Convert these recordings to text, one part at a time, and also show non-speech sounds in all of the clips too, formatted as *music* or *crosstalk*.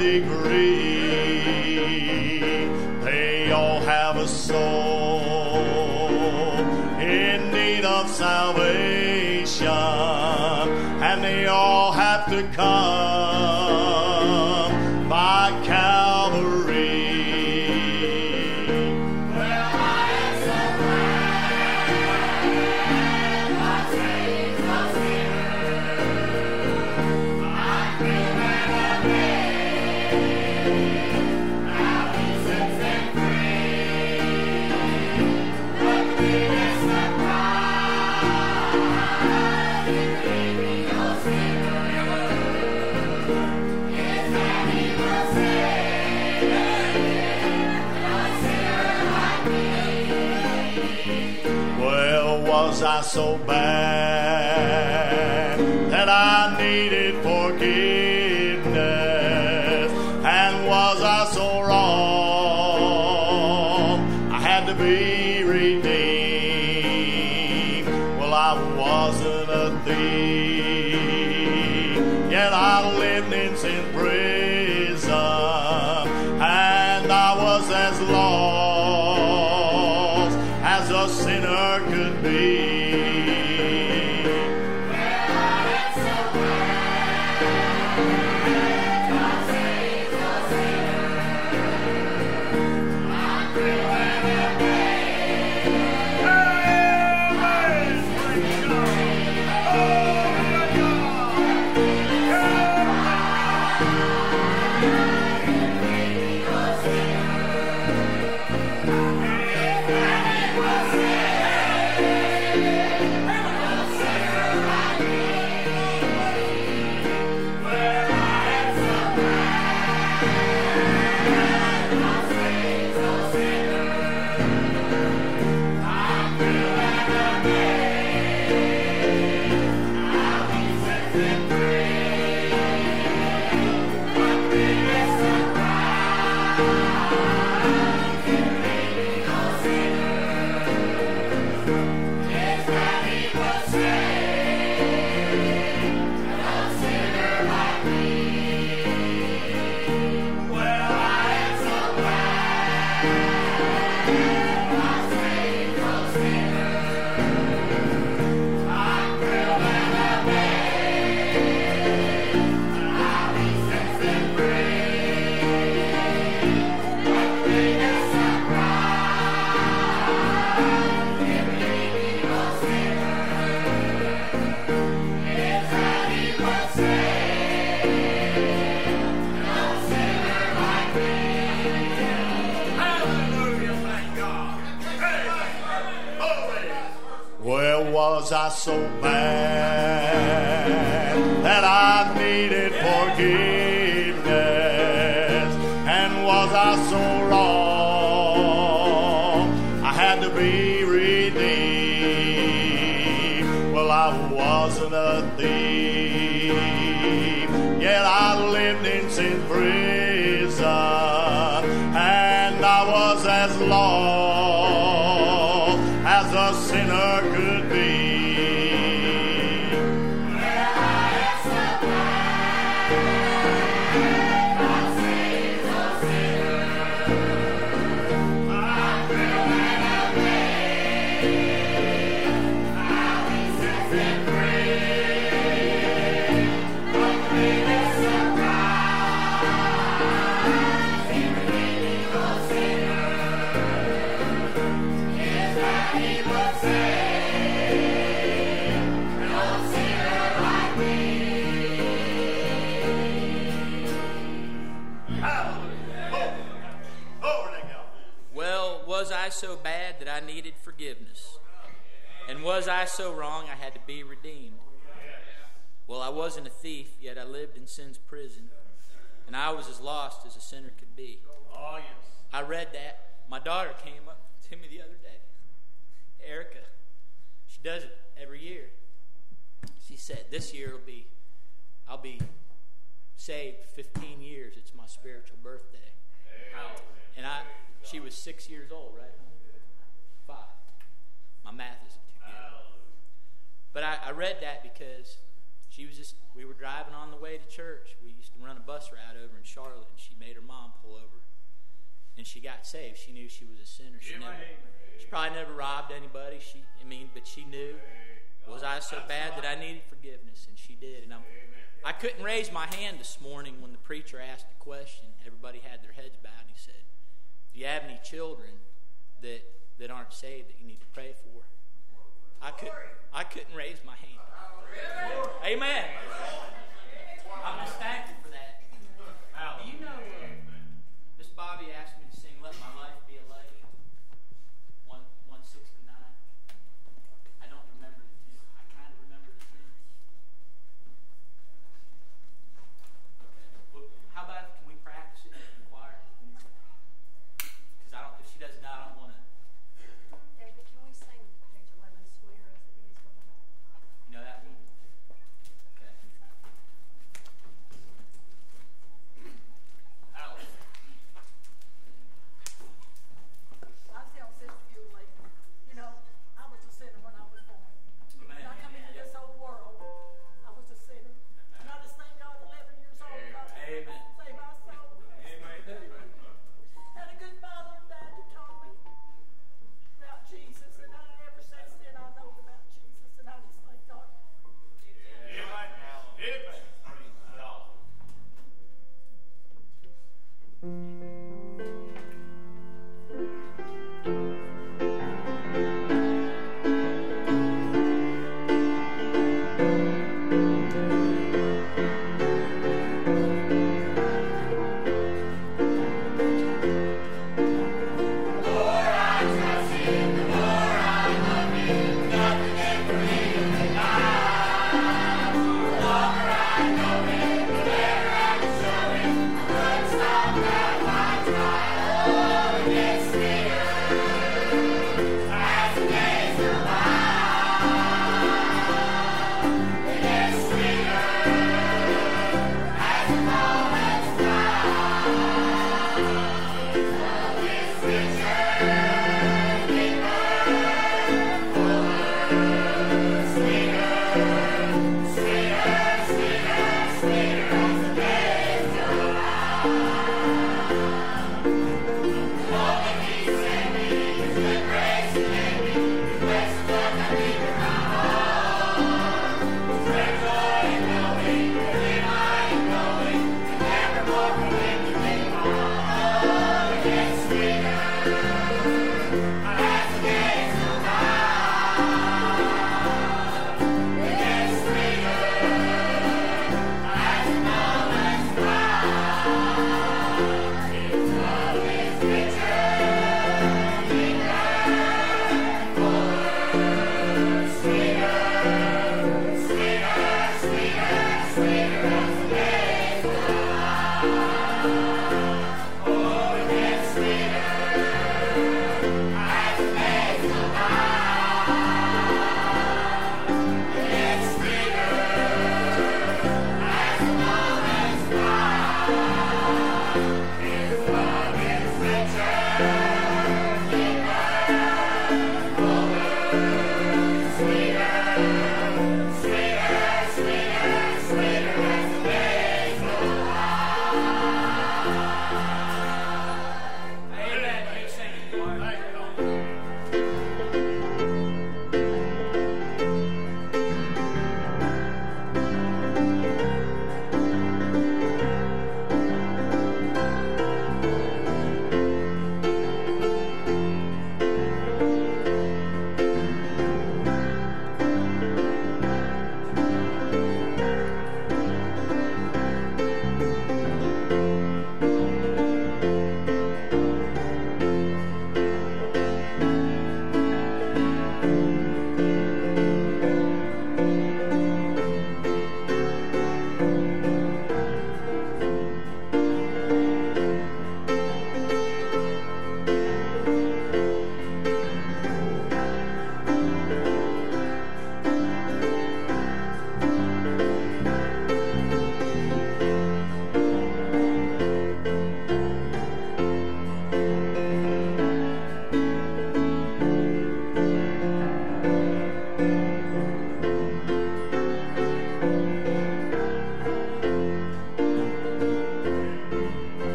Amen. So bad I so wrong? I had to be was I so wrong I had to be redeemed? Well, I wasn't a thief, yet I lived in sin's prison, and I was as lost as a sinner could be. Oh, yes. I read that. My daughter came up to me the other day. Erica, she does it every year. She said, This year will be, I'll be saved 15 years. It's my spiritual birthday. And I, she was six years old, right? Five. My math good. But I, I read that because she was just, we were driving on the way to church. We used to run a bus route over in Charlotte, and she made her mom pull over. And she got saved. She knew she was a sinner. She, never, she probably never robbed anybody. She, I mean, but she knew, was I so bad that I needed forgiveness? And she did. And I'm, I couldn't raise my hand this morning when the preacher asked the question. Everybody had their heads bowed, and he said, Do you have any children that, that aren't saved that you need to pray for? I couldn't, I couldn't raise my hand. Amen. I'm just thankful for that. Do you know uh, Miss Bobby asked me to sing Let My Life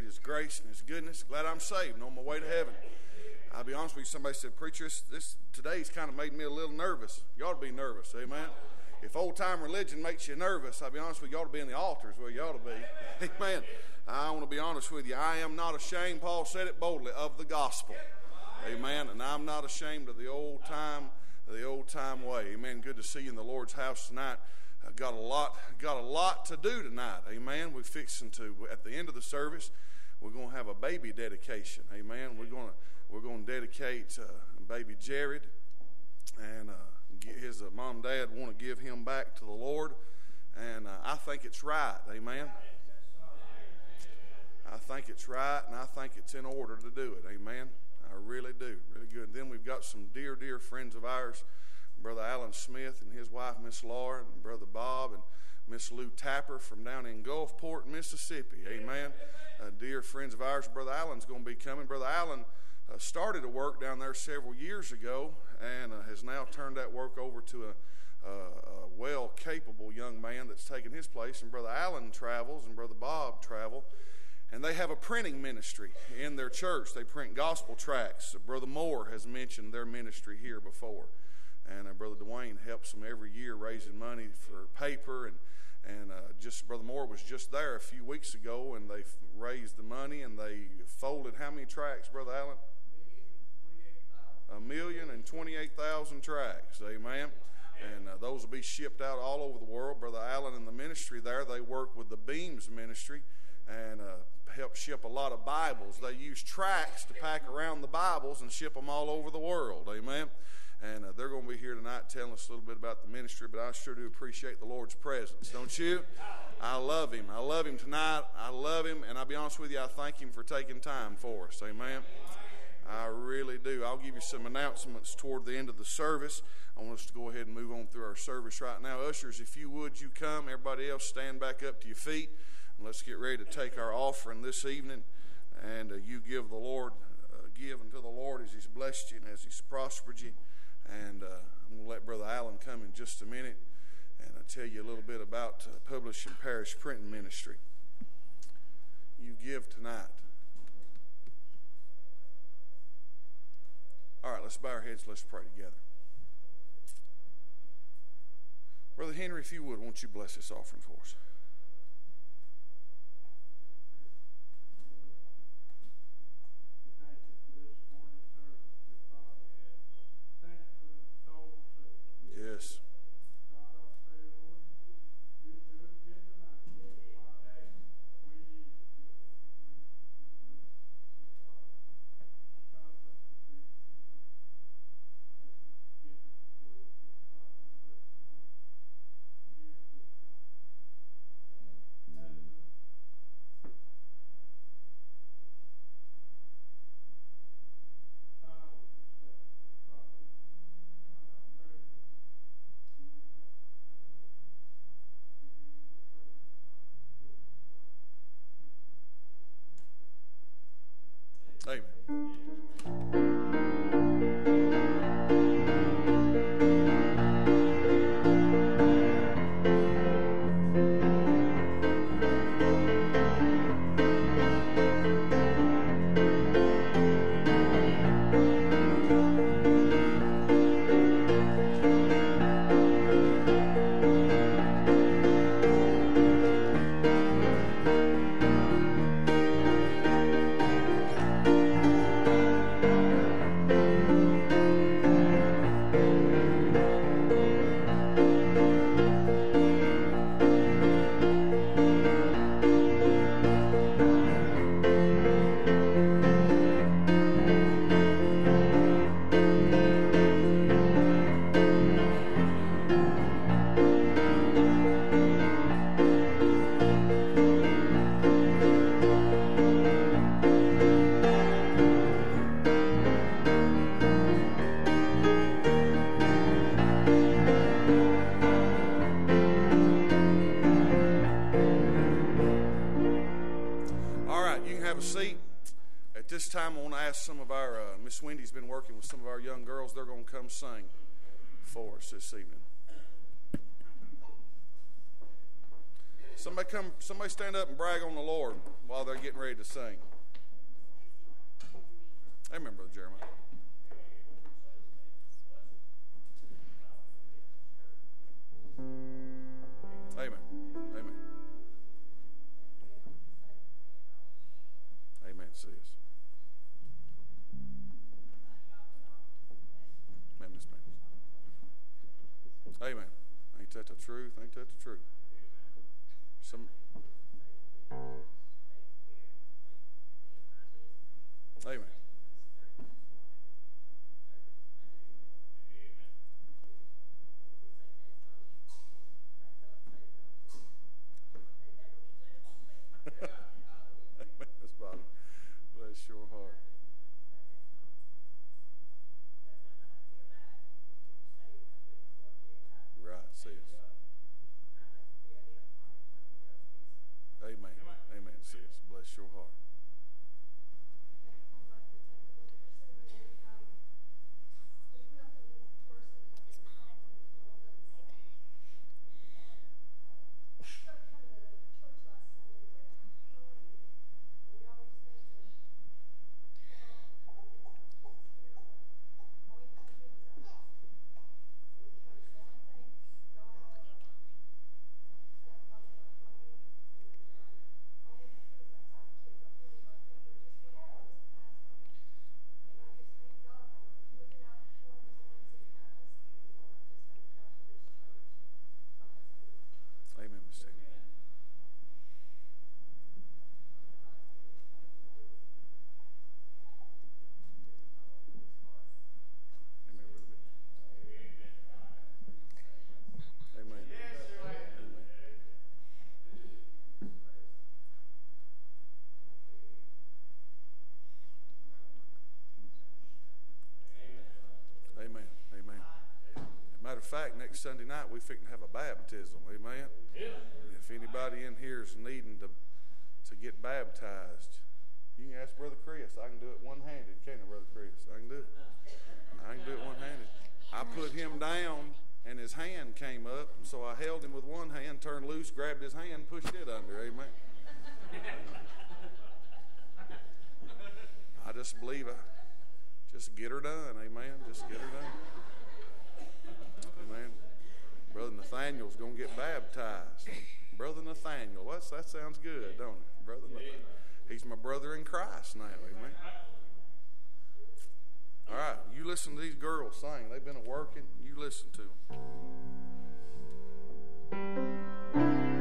His grace and his goodness. Glad I'm saved and on my way to heaven. I'll be honest with you. Somebody said, "Preacher, this, this today's kind of made me a little nervous." You ought to be nervous, Amen. If old time religion makes you nervous, I'll be honest with you. You ought to be in the altars where you ought to be. *laughs* Amen. I want to be honest with you. I am not ashamed. Paul said it boldly of the gospel. Amen. And I'm not ashamed of the old time, the old time way. Amen. Good to see you in the Lord's house tonight. Got a lot, got a lot to do tonight. Amen. We're fixing to at the end of the service. We're going to have a baby dedication. Amen. We're going to we're going to dedicate uh, baby Jared, and uh, his uh, mom and dad want to give him back to the Lord, and uh, I think it's right. Amen. I think it's right, and I think it's in order to do it. Amen. I really do. Really good. Then we've got some dear, dear friends of ours, Brother Alan Smith and his wife, Miss Laura, and Brother Bob, and Miss Lou Tapper from down in Gulfport, Mississippi. Amen. Uh, dear friends of ours, Brother Allen's going to be coming. Brother Allen uh, started to work down there several years ago and uh, has now turned that work over to a, a, a well capable young man that's taken his place. And Brother Allen travels and Brother Bob travel. And they have a printing ministry in their church. They print gospel tracts. Brother Moore has mentioned their ministry here before. And uh, Brother Dwayne helps them every year raising money for paper. And, and uh, just Brother Moore was just there a few weeks ago, and they raised the money and they folded how many tracts, Brother Allen? a million and twenty-eight thousand tracts. Amen. And uh, those will be shipped out all over the world. Brother Allen and the ministry there, they work with the Beams ministry and uh, help ship a lot of Bibles. They use tracts to pack around the Bibles and ship them all over the world. Amen. And uh, they're going to be here tonight telling us a little bit about the ministry, but I sure do appreciate the Lord's presence, don't you? I love Him. I love Him tonight. I love Him, and I'll be honest with you, I thank Him for taking time for us. Amen. I really do. I'll give you some announcements toward the end of the service. I want us to go ahead and move on through our service right now. Ushers, if you would, you come. Everybody else, stand back up to your feet. And let's get ready to take our offering this evening. And uh, you give the Lord, uh, give unto the Lord as He's blessed you and as He's prospered you. And uh, I'm going to let Brother Allen come in just a minute and I'll tell you a little bit about uh, Publishing Parish Printing Ministry. You give tonight. All right, let's bow our heads. Let's pray together. Brother Henry, if you would, won't you bless this offering for us? Yes. Uh, Wendy's been working with some of our young girls. They're going to come sing for us this evening. Somebody come, somebody stand up and brag on the Lord while they're getting ready to sing. Fact, next Sunday night we fixing to have a baptism. Amen. If anybody in here is needing to to get baptized, you can ask Brother Chris. I can do it one handed, can't I, Brother Chris? I can do it. I can do it one handed. I put him down and his hand came up, and so I held him with one hand, turned loose, grabbed his hand, pushed it under. Amen. I just believe I just get her done. Amen. Just get her done. Brother Nathaniel's going to get baptized. Brother Nathaniel. That's, that sounds good, don't it? Brother Nathaniel. He's my brother in Christ now. Amen. All right. You listen to these girls sing. They've been working. You listen to them.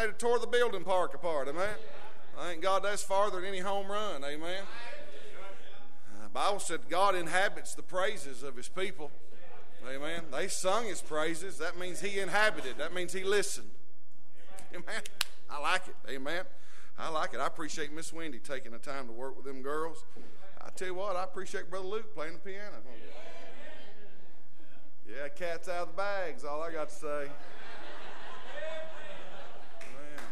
Have tore the building park apart. Amen. Thank God that's farther than any home run. Amen. Uh, Bible said God inhabits the praises of His people. Amen. They sung His praises. That means He inhabited. That means He listened. *laughs* Amen. I like it. Amen. I like it. I appreciate Miss Wendy taking the time to work with them girls. I tell you what, I appreciate Brother Luke playing the piano. Yeah, cat's out of the bags. All I got to say. Man.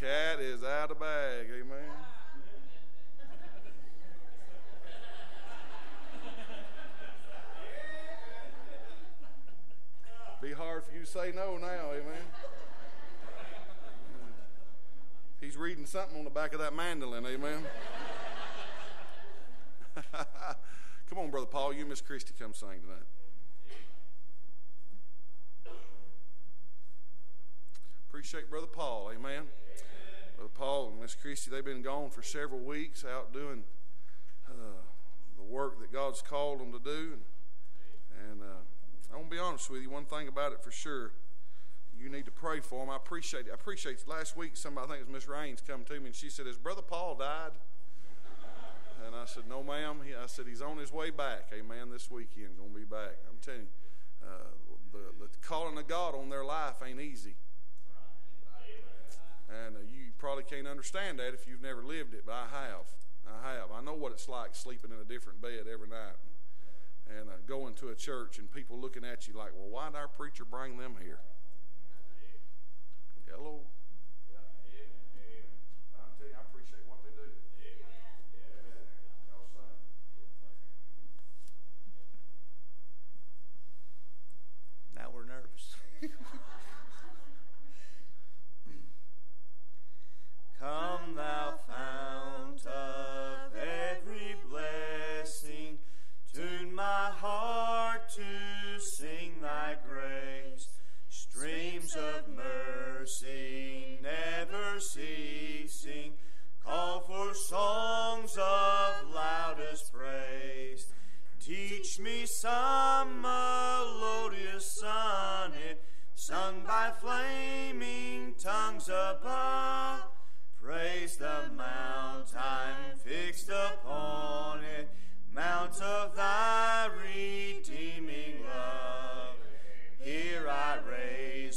Cat is out of bag. Amen. Be hard for you to say no now, amen. He's reading something on the back of that mandolin, amen. *laughs* come on, Brother Paul. You and Miss Christie come sing tonight. Appreciate Brother Paul, amen. Brother Paul and Miss Christie, they've been gone for several weeks out doing uh, the work that God's called them to do. And, and uh, I want to be honest with you, one thing about it for sure you need to pray for them. I appreciate it. I appreciate it. Last week, somebody, I think it was Miss Raines, come to me and she said, Has Brother Paul died? And I said, No, ma'am. He, I said, He's on his way back. Amen. This weekend, going to be back. I'm telling you, uh, the, the calling of God on their life ain't easy. And uh, you probably can't understand that if you've never lived it, but I have. I have. I know what it's like sleeping in a different bed every night and uh, going to a church and people looking at you like, well, why did our preacher bring them here? Hello. I'm telling you, I appreciate what they do. Now we're nervous. *laughs* Come, thou fount of every blessing, tune my heart to sing thy grace. Streams of mercy never ceasing, call for songs of loudest praise. Teach me some melodious sonnet, sung by flaming tongues above. Praise the mount I'm fixed upon it, mount of thy redeeming love. Here I raise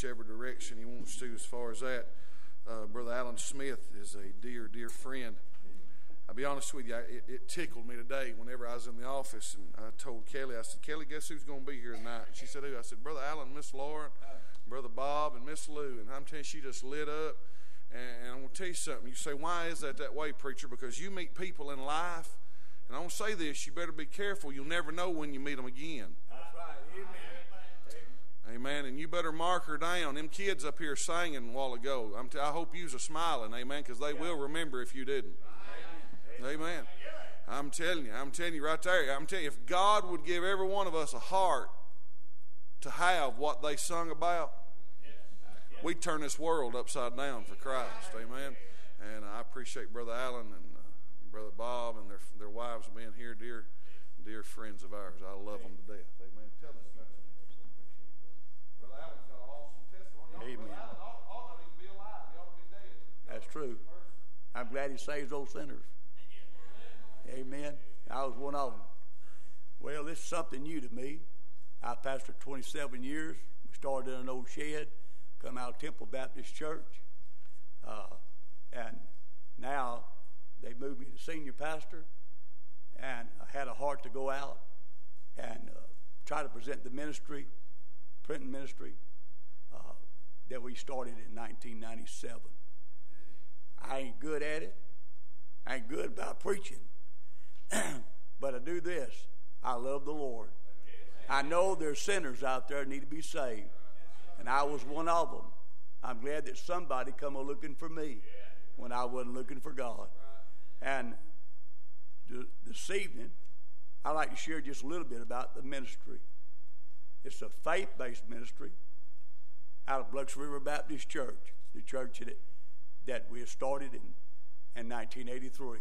whichever direction he wants to as far as that. Uh, Brother Alan Smith is a dear, dear friend. I'll be honest with you, I, it, it tickled me today whenever I was in the office, and I told Kelly, I said, Kelly, guess who's going to be here tonight? And she said, who? I said, Brother Alan, Miss Lauren, Brother Bob, and Miss Lou. And I'm telling you, she just lit up. And, and I'm going to tell you something. You say, why is that that way, preacher? Because you meet people in life, and I'm going to say this, you better be careful. You'll never know when you meet them again. That's right. Amen. Amen. And you better mark her down. Them kids up here singing a while ago. I'm t- I hope you's a smiling, amen, because they will remember if you didn't. Amen. I'm telling you, I'm telling you right there. I'm telling you, if God would give every one of us a heart to have what they sung about, we'd turn this world upside down for Christ. Amen. And I appreciate Brother Allen and uh, Brother Bob and their their wives being here, dear dear friends of ours. I love them to death. Amen. Tell us about Brother Allen's got an awesome testimony. Amen. Brother Allen ought, ought not even be alive. He ought to be dead. That's true. I'm glad he saves those sinners. Amen. I was one of them. Well, this is something new to me. I pastored 27 years. We started in an old shed, come out of Temple Baptist Church. Uh, and now they moved me to senior pastor. And I had a heart to go out and uh, try to present the ministry, printing ministry, uh, that we started in 1997. I ain't good at it. I ain't good about preaching. *clears throat* but I do this. I love the Lord. I know there's sinners out there that need to be saved. And I was one of them. I'm glad that somebody come a looking for me when I wasn't looking for God. And th- this evening, I'd like to share just a little bit about the ministry. It's a faith-based ministry out of Blux River Baptist Church, the church that, that we started in, in 1983.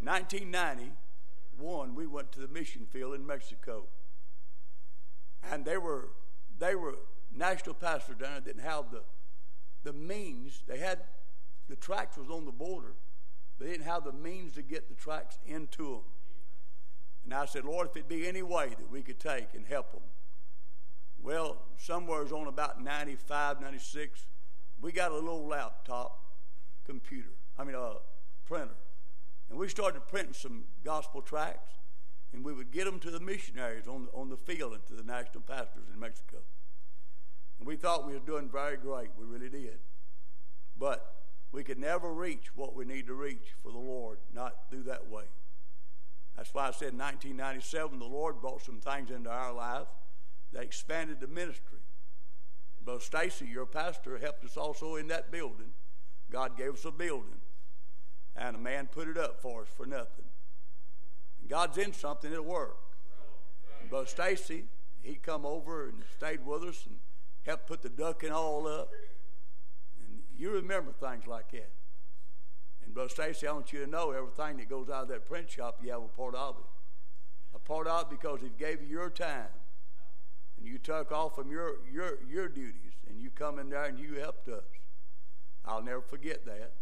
In 1991, we went to the mission field in Mexico. And they were, they were national pastors down there didn't have the, the means. They had, the tracts was on the border. They didn't have the means to get the tracts into them. And I said, Lord, if it be any way that we could take and help them. Well, somewhere's on about 95, 96, we got a little laptop computer, I mean, a printer. And we started printing some gospel tracts, and we would get them to the missionaries on, on the field and to the national pastors in Mexico. And we thought we were doing very great. We really did. But we could never reach what we need to reach for the Lord, not do that way. That's why I said in 1997, the Lord brought some things into our life that expanded the ministry. Brother Stacy, your pastor, helped us also in that building. God gave us a building, and a man put it up for us for nothing. God's in something; it'll work. And Brother Stacy, he come over and stayed with us and helped put the ducking all up. And you remember things like that. And Brother Stacy, I want you to know everything that goes out of that print shop, you have a part of it. A part of it because He gave you your time and you took off from your, your, your duties and you come in there and you helped us. I'll never forget that.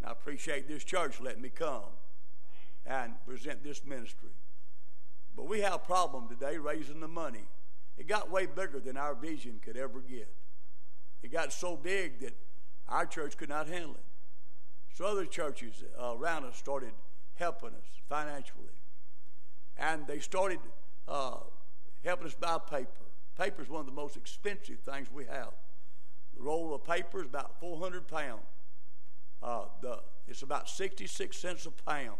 And I appreciate this church letting me come and present this ministry. But we have a problem today raising the money. It got way bigger than our vision could ever get. It got so big that our church could not handle it. So other churches uh, around us started helping us financially. And they started uh, helping us buy paper. Paper is one of the most expensive things we have. The roll of paper is about 400 pounds. Uh, the, it's about 66 cents a pound.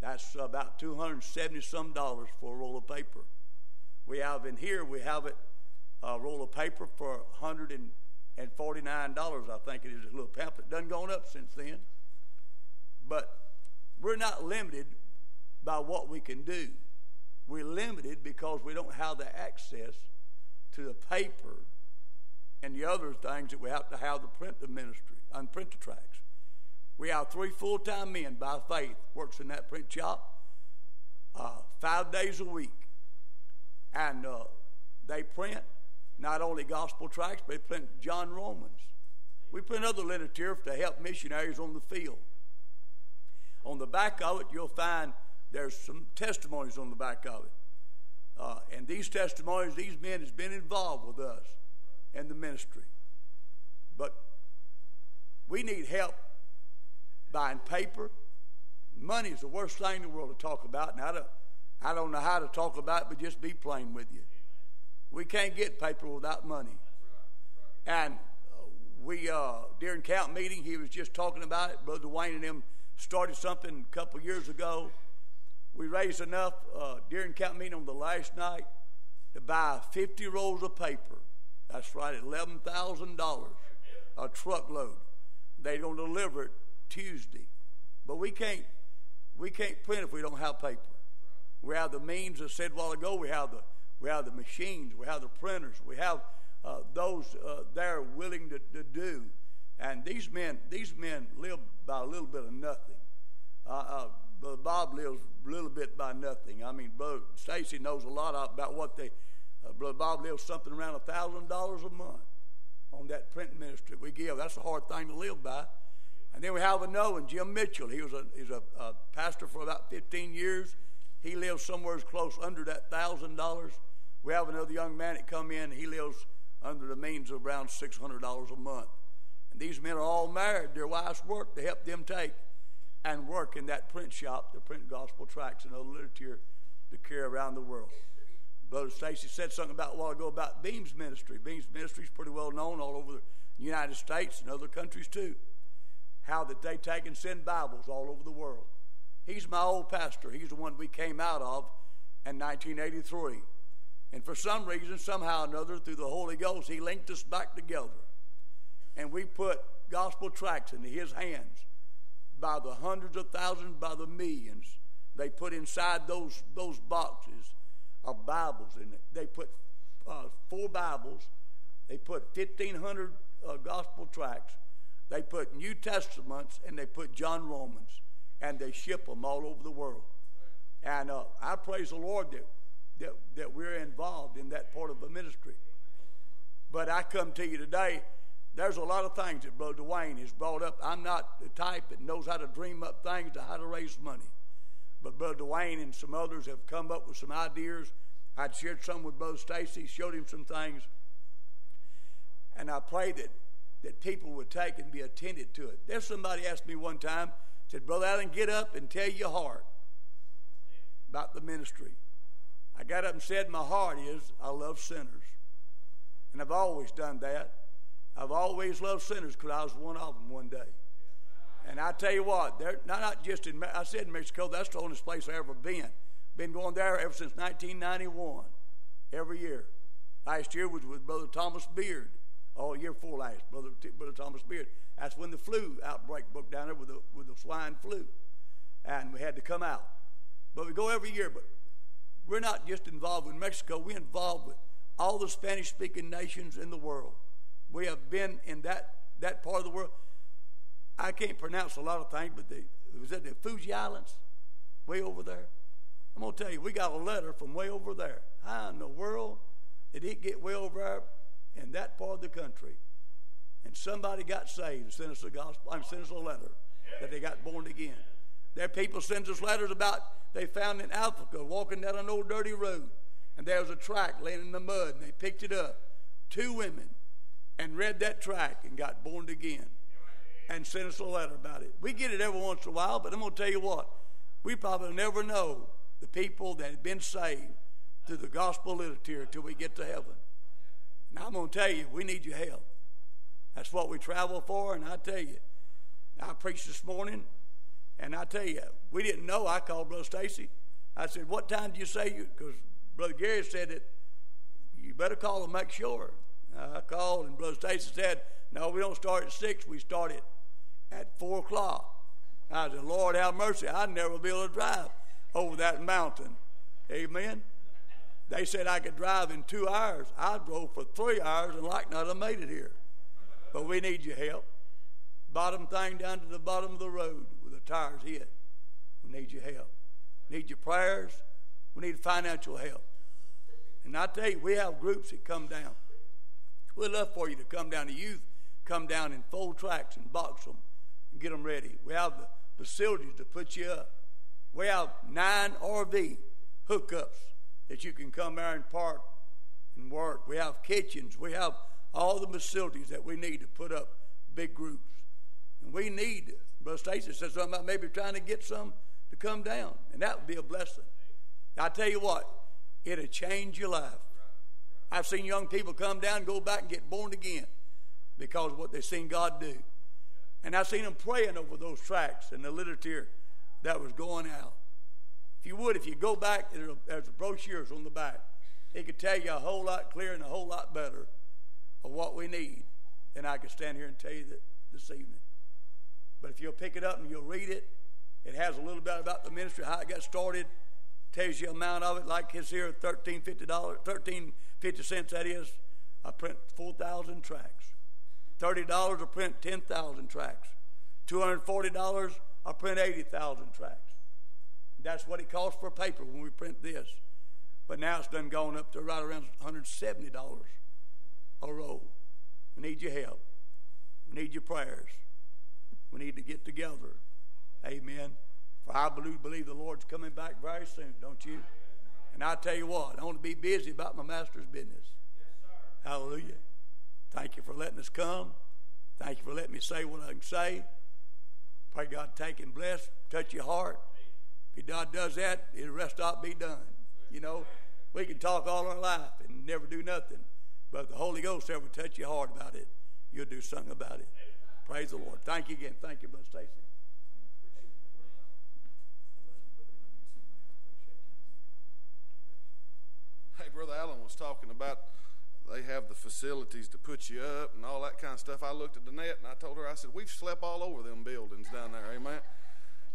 That's about 270 some dollars for a roll of paper. We have in here, we have it, a roll of paper for $149, I think it is, a little pamphlet. Doesn't gone up since then. But we're not limited by what we can do. We're limited because we don't have the access to the paper and the other things that we have to have to print the ministry, unprint the tracks. We have three full-time men by faith works in that print shop uh, five days a week, and uh, they print not only gospel tracts, but they print John Romans. We print other literature to help missionaries on the field. On the back of it, you'll find there's some testimonies on the back of it. Uh, and these testimonies, these men has been involved with us and the ministry. But we need help buying paper. Money is the worst thing in the world to talk about. And I don't, I don't know how to talk about it, but just be plain with you. We can't get paper without money. And uh, we uh, during camp meeting, he was just talking about it. Brother Wayne and him started something a couple years ago. We raised enough uh, during camp meeting on the last night to buy 50 rolls of paper. That's right, $11,000, a truckload. They're going to deliver it Tuesday. But we can't, we can't print if we don't have paper. We have the means, I said a while ago, we have the, we have the machines, we have the printers, we have uh, those uh, there willing to, to do. And these men, these men live by a little bit of nothing. Uh, uh Bob lives a little bit by nothing. I mean, Brother Stacy knows a lot about what they. Uh, Brother Bob lives something around a thousand dollars a month on that print ministry we give. That's a hard thing to live by. And then we have another one, Jim Mitchell. He was a he's a, a pastor for about 15 years. He lives somewhere as close under that thousand dollars. We have another young man that come in. He lives under the means of around six hundred dollars a month. And these men are all married. Their wives work to help them take and work in that print shop to print gospel tracts and other literature to carry around the world. Brother Stacy said something about a while ago about Beams Ministry. Beams Ministry is pretty well known all over the United States and other countries too. How that they take and send Bibles all over the world. He's my old pastor. He's the one we came out of in 1983. And for some reason, somehow or another, through the Holy Ghost, He linked us back together. And we put gospel tracts into His hands by the hundreds of thousands, by the millions. They put inside those, those boxes of Bibles. And they put uh, four Bibles. They put 1,500 uh, gospel tracts. They put New Testaments and they put John Romans. And they ship them all over the world. And uh, I praise the Lord that, that, that we're involved in that part of the ministry. But I come to you today there's a lot of things that Brother Dwayne has brought up. I'm not the type that knows how to dream up things to how to raise money. But Brother Dwayne and some others have come up with some ideas. I'd shared some with Brother Stacy, showed him some things. And I pray that, that people would take and be attended to it. There's somebody asked me one time, said, Brother Allen, get up and tell your heart about the ministry. I got up and said, My heart is, I love sinners. And I've always done that. I've always loved sinners because I was one of them one day. And I tell you what, they're not just in, I said in Mexico, that's the only place I've ever been. Been going there ever since 1991, every year. Last year was with Brother Thomas Beard. All year before last, Brother, Brother Thomas Beard. That's when the flu outbreak broke down there with the, with the swine flu. And we had to come out. But we go every year, but we're not just involved with Mexico, we're involved with all the Spanish speaking nations in the world. We have been in that, that part of the world. I can't pronounce a lot of things, but the, was that the Fuji Islands? Way over there? I'm going to tell you, we got a letter from way over there. How in the world did it get way over there in that part of the country? And somebody got saved and sent us a gospel, I mean, sent us a letter that they got born again. There people send us letters about they found in Africa walking down an old dirty road, and there was a tract laying in the mud, and they picked it up. Two women and read that tract and got born again and sent us a letter about it. We get it every once in a while, but I'm going to tell you what, we probably never know the people that have been saved through the gospel literature until we get to heaven. Now, I'm going to tell you, we need your help. That's what we travel for, and I tell you, I preached this morning, and I tell you, we didn't know. I called Brother Stacy. I said, What time do you say you? Because Brother Gary said that you better call and make sure. I called, and Brother Stacy said, No, we don't start at 6, we start at, at 4 o'clock. I said, Lord, have mercy. I'd never be able to drive over that mountain. Amen. They said I could drive in two hours. I drove for three hours and like not have made it here. But we need your help. Bottom thing down to the bottom of the road with the tires hit. We need your help. Need your prayers. We need financial help. And I tell you, we have groups that come down. We'd love for you to come down to youth, come down and fold tracks and box them and get them ready. We have the facilities to put you up. We have nine RV hookups that you can come there and park and work. We have kitchens. We have all the facilities that we need to put up big groups. And we need, Brother Stacy said something about maybe trying to get some to come down, and that would be a blessing. I tell you what, it'll change your life. I've seen young people come down go back and get born again. because of what they've seen God do. And I've seen them praying over those tracts and the literature that was going out. If you would, if you go back, there's brochures on the back. It could tell you a whole lot clearer and a whole lot better of what we need than I could stand here and tell you that this evening. But if you'll pick it up and you'll read it, it has a little bit about the ministry, how it got started, tells you amount of it, like his here, thirteen fifty dollars, thirteen fifty cents. That is, I print four thousand tracts. Thirty dollars, I print ten thousand tracts. Two hundred forty dollars, I print eighty thousand tracts. That's what it costs for paper when we print this. But now it's done gone up to right around $170 a roll. We need your help. We need your prayers. We need to get together. Amen. For I believe, the Lord's coming back very soon, don't you? And I tell you what, I want to be busy about my master's business. Hallelujah. Thank you for letting us come. Thank you for letting me say what I can say. Pray God take and bless, touch your heart. If God does that, the rest to be done. You know, we can talk all our life and never do nothing. But if the Holy Ghost ever touch your heart about it, you'll do something about it. Praise the Lord. Thank you again. Thank you, Brother Stacy. Brother Allen was talking about they have the facilities to put you up and all that kind of stuff. I looked at the net and I told her, I said, we've slept all over them buildings down there. Amen.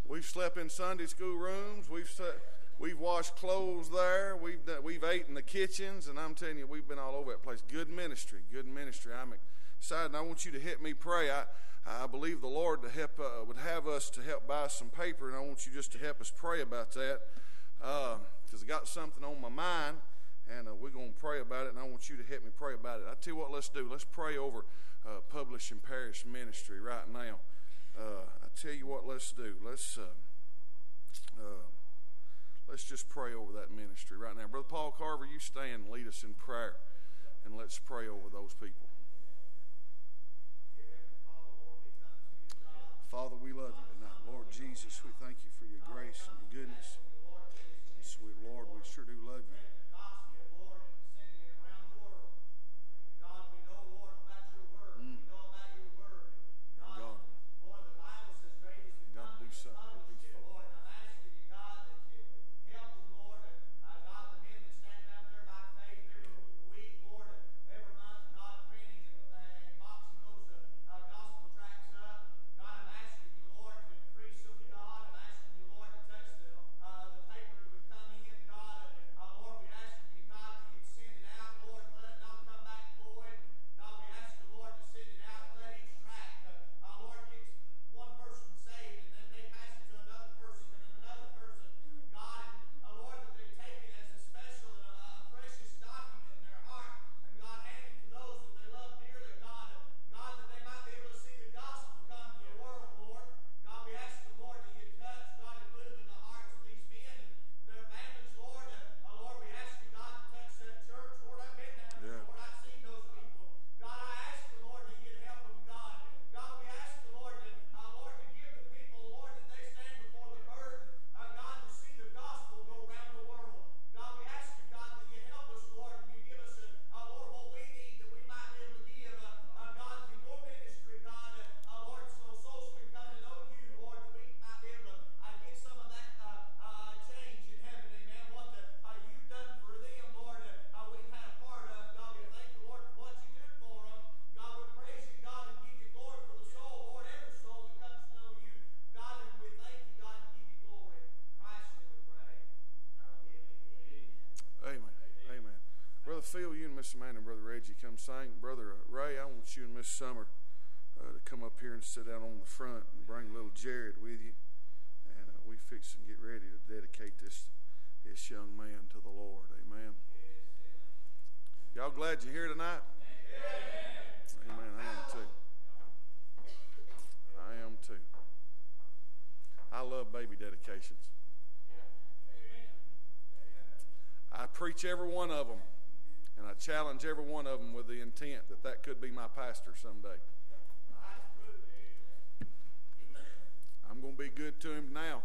We've slept in Sunday school rooms. We've slept, we've washed clothes there. We've done, we've ate in the kitchens, and I'm telling you, we've been all over that place. Good ministry, good ministry. I'm excited. And I want you to help me pray. I I believe the Lord to help uh, would have us to help buy some paper, and I want you just to help us pray about that because uh, I got something on my mind, and uh, we're going to pray about it. And I want you to help me pray about it. I tell you what, let's do. Let's pray over uh, publishing parish ministry right now. Uh, I tell you what, let's do. Let's uh, uh, let's just pray over that ministry right now. Brother Paul Carver, you stand and lead us in prayer, and let's pray over those people. Father, we love you tonight. Lord Jesus, we thank you for your grace and your goodness. Sweet Lord, we sure do love you. Miss Summer uh, to come up here and sit down on the front and bring little Jared with you. And uh, we fix and get ready to dedicate this this young man to the Lord. Amen. Y'all glad you're here tonight? Amen. I am too. I am too. I love baby dedications. I preach every one of them. And I challenge every one of them with the intent that that could be my pastor someday. I'm going to be good to him now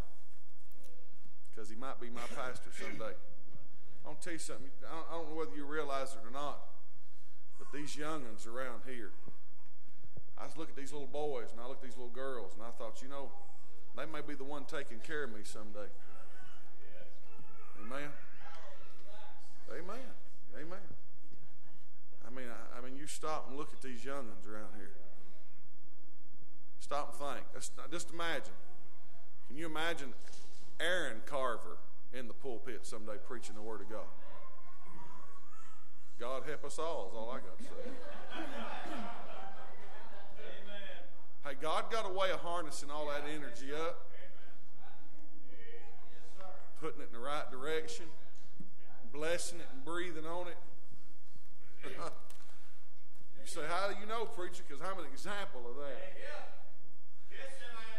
because he might be my pastor someday. I'll tell you something. I don't know whether you realize it or not, but these young'uns around here, I just look at these little boys and I look at these little girls and I thought, you know, they may be the one taking care of me someday. Amen. Amen. Amen. I mean, I, I mean, you stop and look at these youngins around here. Stop and think. Just imagine. Can you imagine Aaron Carver in the pulpit someday preaching the Word of God? God help us all, is all I got to say. Hey, God got a way of harnessing all that energy up, putting it in the right direction, blessing it and breathing on it. *laughs* you say, How do you know, preacher? Because I'm an example of that.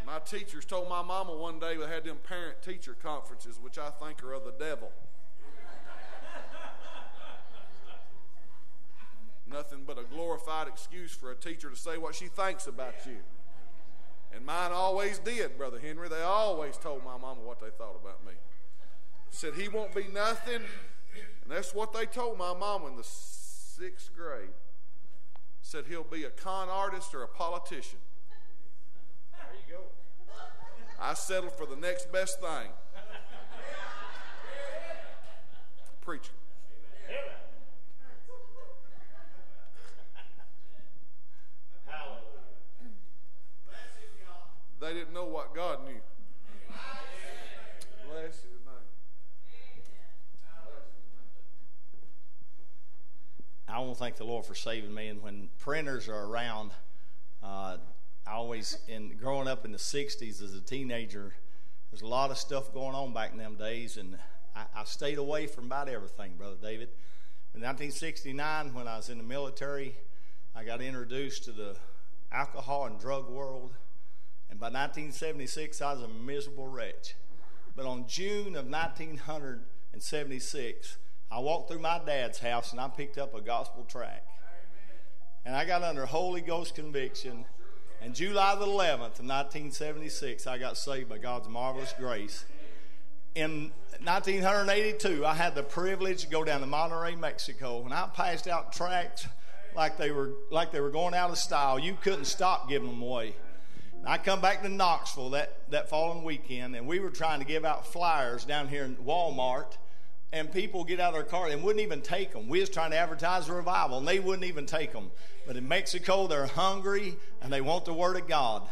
My teachers told my mama one day we had them parent teacher conferences, which I think are of the devil. *laughs* Nothing but a glorified excuse for a teacher to say what she thinks about you. And mine always did, Brother Henry. They always told my mama what they thought about me. Said he won't be nothing. And that's what they told my mom in the sixth grade. Said he'll be a con artist or a politician. There you go. I settled for the next best thing. Preacher. They didn't know what God knew. Bless his name. I want to thank the Lord for saving me. And when printers are around, uh, I always, in growing up in the '60s as a teenager, there's a lot of stuff going on back in them days, and I, I stayed away from about everything, Brother David. In 1969, when I was in the military, I got introduced to the alcohol and drug world, and by 1976, I was a miserable wretch. But on June of 1976, I walked through my dad's house and I picked up a gospel tract. And I got under Holy Ghost conviction. And July the 11th of 1976, I got saved by God's marvelous grace. In 1982, I had the privilege to go down to Monterrey, Mexico, and I passed out tracts like they were like they were going out of style. You couldn't stop giving them away. I come back to Knoxville that, that following weekend, and we were trying to give out flyers down here in Walmart, and people get out of their car and wouldn't even take them. We was trying to advertise a revival, and they wouldn't even take them. But in Mexico, they're hungry and they want the Word of God.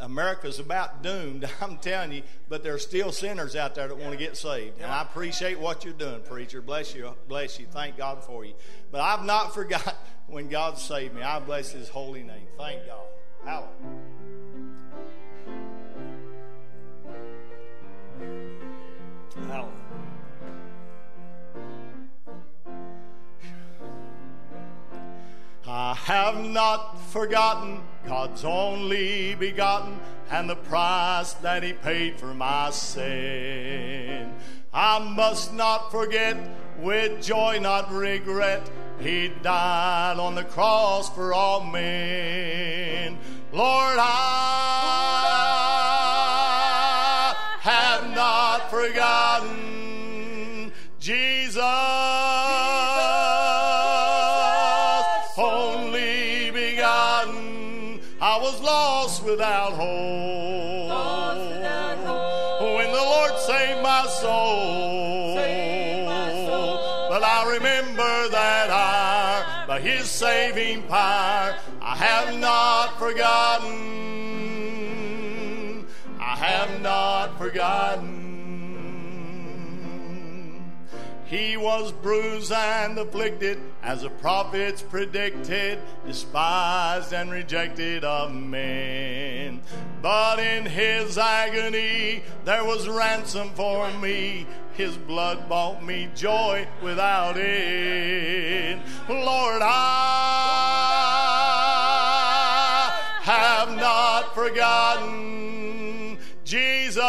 America's about doomed, *laughs* I'm telling you, but there's still sinners out there that want to get saved. And I appreciate what you're doing, preacher. Bless you, bless you. Thank God for you. But I've not *laughs* forgot when God saved me. I bless His holy name. Thank God. Hallelujah. Hallelujah. I have not forgotten God's only begotten and the price that He paid for my sin. I must not forget, with joy, not regret, He died on the cross for all men. Lord, I have not forgotten Jesus, saving power. I have not forgotten. I have not forgotten. He was bruised and afflicted, as the prophets predicted, despised and rejected of men. But in his agony, there was ransom for me. His blood bought me joy without end. Lord, I have not forgotten Jesus,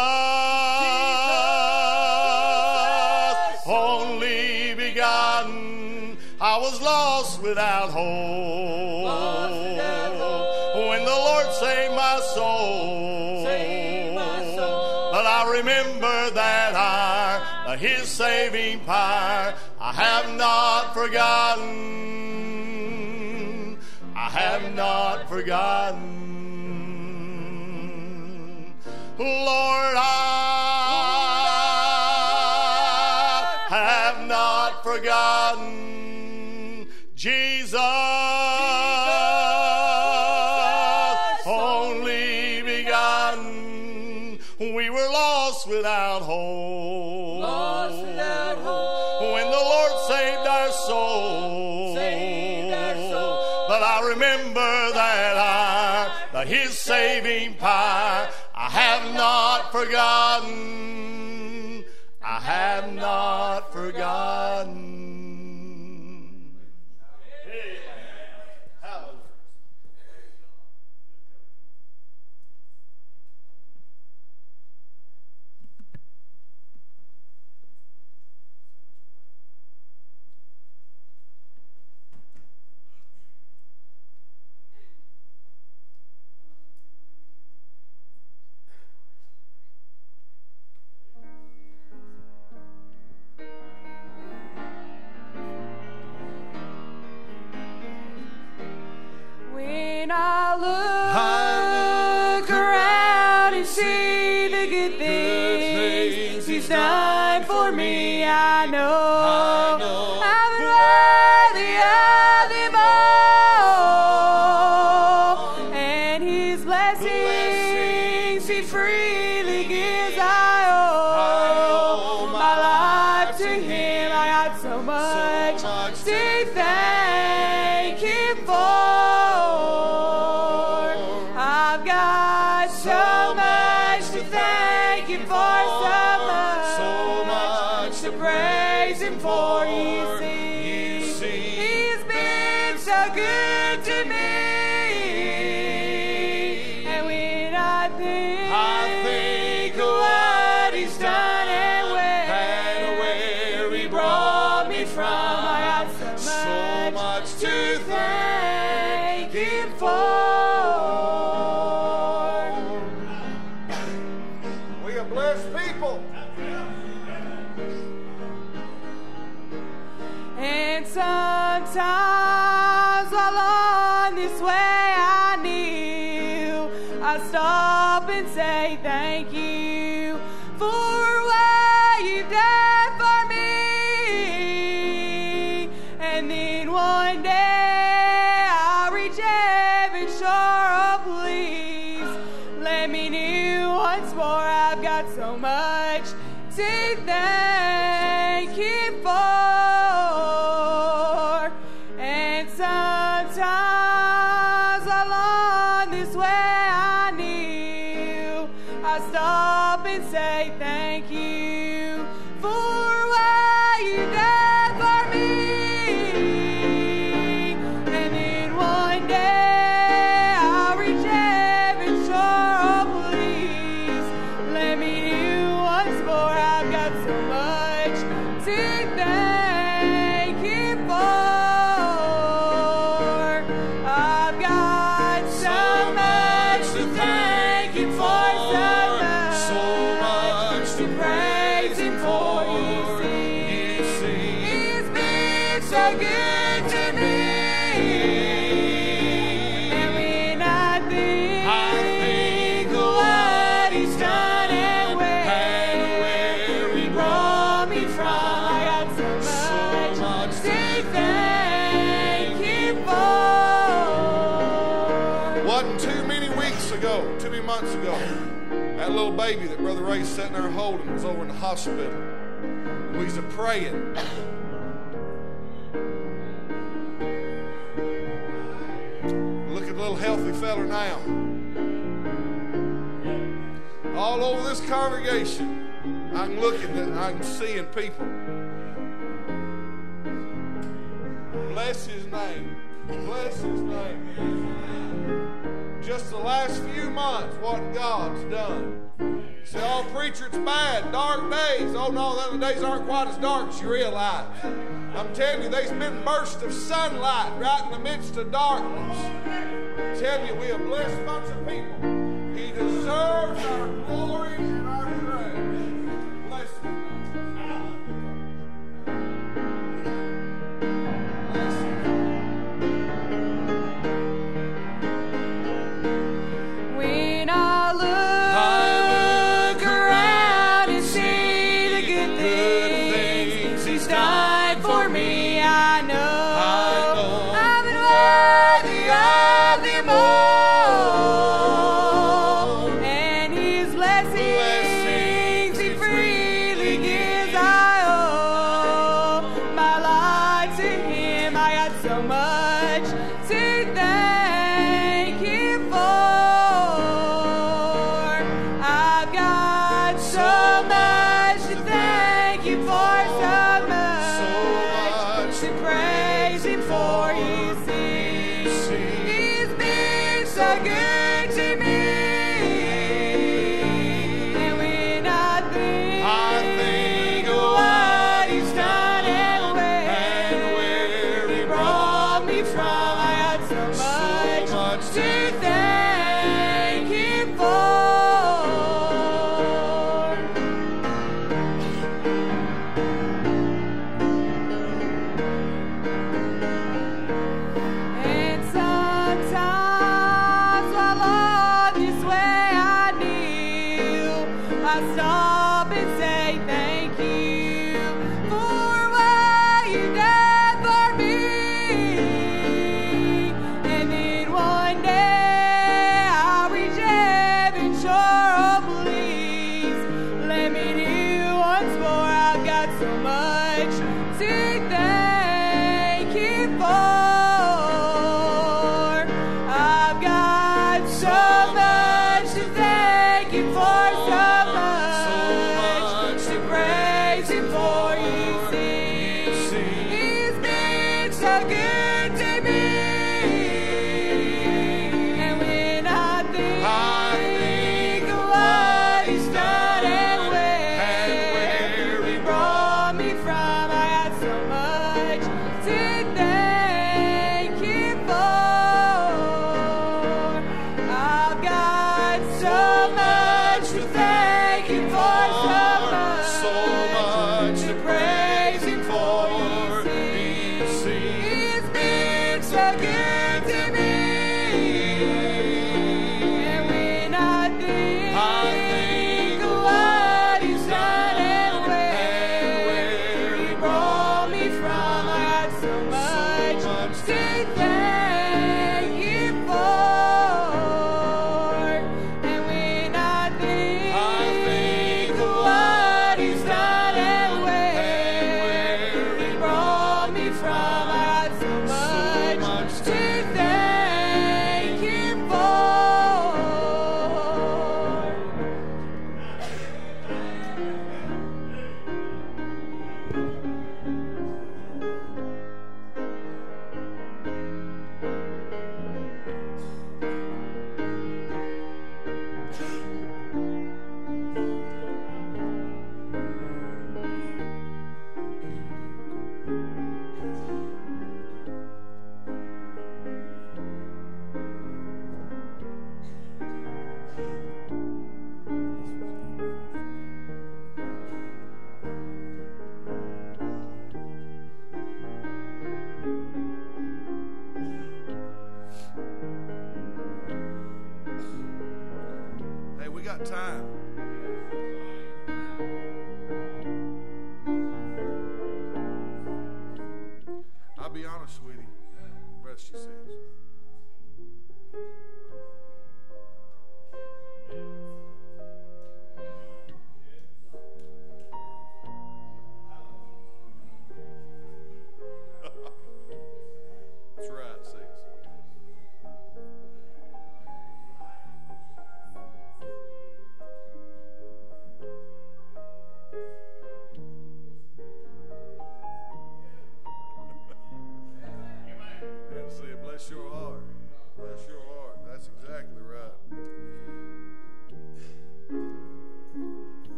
without hope. When the Lord saved my soul, but I remember that hour, His saving power, I have not forgotten. I have not forgotten. Lord, I without hope. Lost without hope. When the Lord saved our soul. Saved our soul. But I remember that I, that His saving power, I have not forgotten. I have not forgotten. sitting there holding was over in the hospital. We was praying. Look at a little healthy fella now. All over this congregation, I'm looking and I'm seeing people. Bless his name. Bless his name. Just the last few months, what God's done. Say, oh, preacher, it's bad. Dark days. Oh, no, the other days aren't quite as dark as you realize. I'm telling you, there's been bursts of sunlight right in the midst of darkness. I'm telling you, we have a blessed bunch of people. He deserves our glory.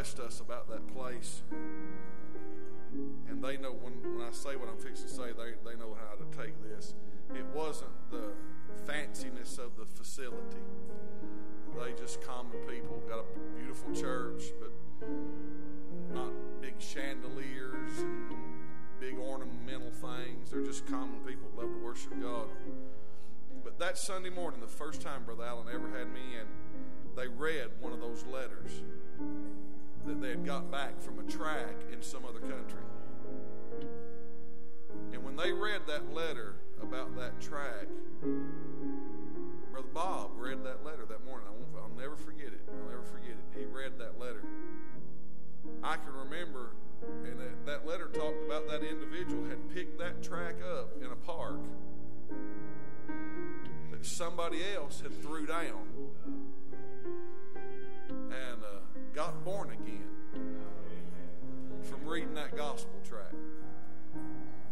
impressed us about that place. And they know when, when I say what I'm fixing to say, they, they know how to take this. It wasn't the fanciness of the facility. They just common people, got a beautiful church, but not big chandeliers and big ornamental things. They're just common people love to worship God. But that Sunday morning, the first time Brother Allen ever had me in, they read one of those letters that they had got back from a tract in some other country. And when they read that letter about that tract, Brother Bob read that letter that morning. I won't, I'll never forget it. I'll never forget it. He read that letter. I can remember, and that, that letter talked about that individual had picked that tract up in a park that somebody else had threw down and uh, got born again from reading that gospel tract.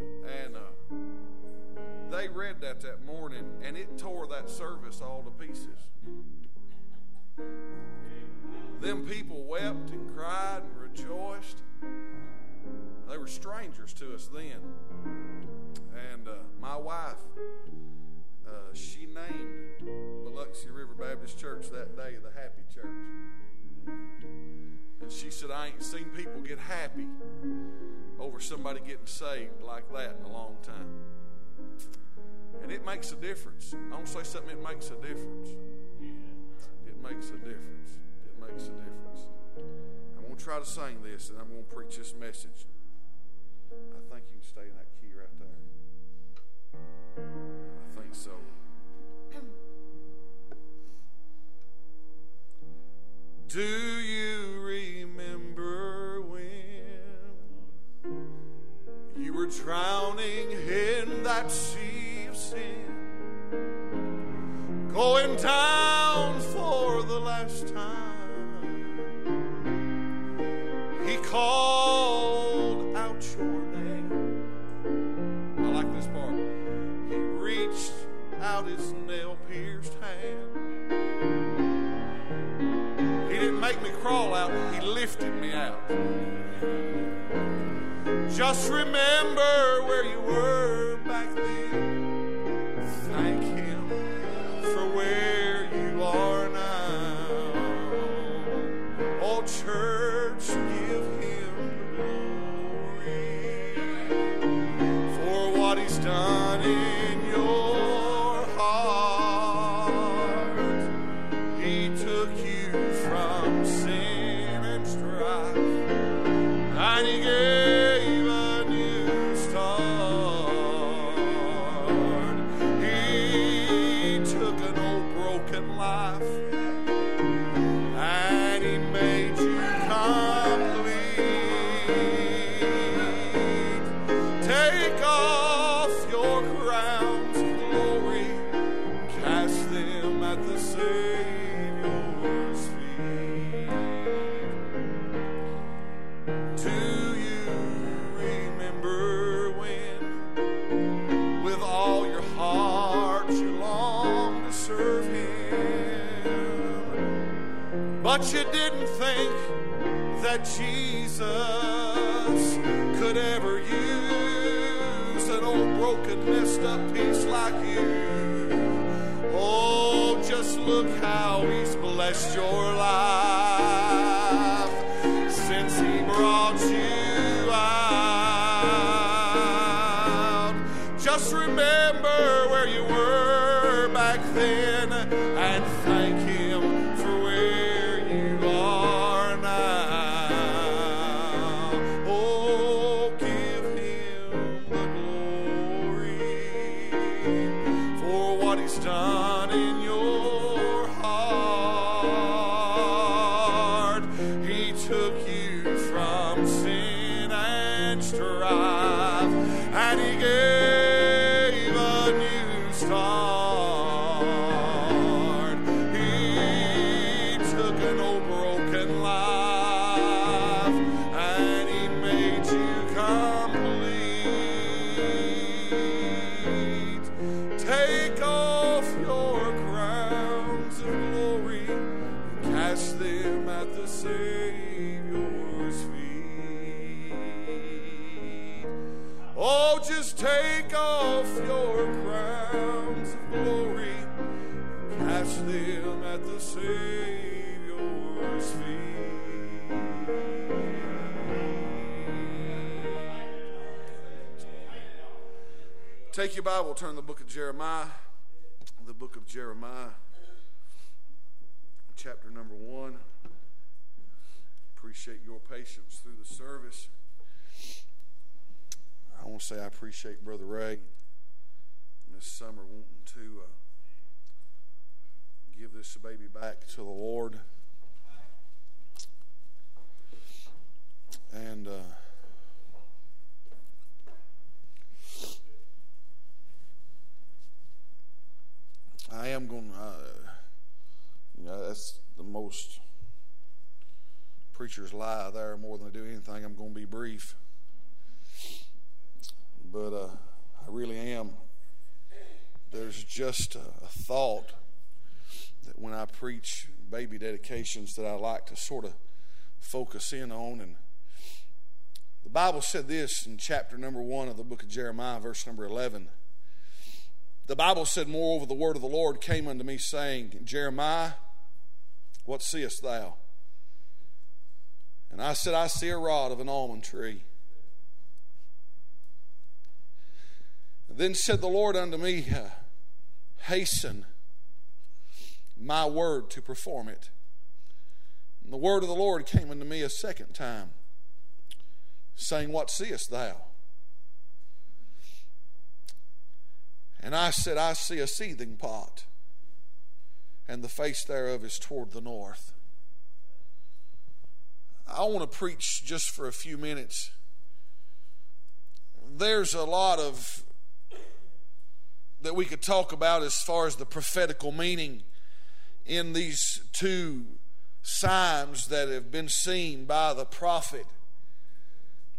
And uh, they read that that morning, and it tore that service all to pieces. Them people wept and cried and rejoiced. They were strangers to us then. And uh, my wife, uh, she named Biloxi River Baptist Church that day the Happy Church. And she said, I ain't seen people get happy over somebody getting saved like that in a long time. And it makes a difference. I don't say something, it makes a difference. It makes a difference. It makes a difference. I'm going to try to sing this and I'm going to preach this message. I think you can stay in that key right there. I think so. Do you remember when you were drowning in that sea of sin? Going down for the last time. He called out your name. I like this part. He reached out his nail pierced hand. Make me crawl out, He lifted me out. Just remember where you were back then. Thank Him for where you are now. Oh, church, give Him glory for what He's done But you didn't think that Jesus could ever messed piece like you. Oh, just look how He's blessed your life Bible, turn the book of Jeremiah. The book of Jeremiah, chapter number one. Appreciate your patience through the service. I want to say I appreciate Brother Ray, Miss Summer wanting to uh, give this baby back to the Lord. And uh, I am going to, uh, you know, that's the most preachers lie there more than they do anything. I'm going to be brief. But uh, I really am. There's just a, a thought that when I preach baby dedications that I like to sort of focus in on. And the Bible said this in chapter number one of the book of Jeremiah, verse number 11. The Bible said, Moreover, the word of the Lord came unto me, saying, Jeremiah, what seest thou? And I said, I see a rod of an almond tree. Then said the Lord unto me, Hasten my word to perform it. And the word of the Lord came unto me a second time, saying, What seest thou? And I said, I see a seething pot, and the face thereof is toward the north. I want to preach just for a few minutes. There's a lot of that we could talk about as far as the prophetical meaning in these two signs that have been seen by the prophet.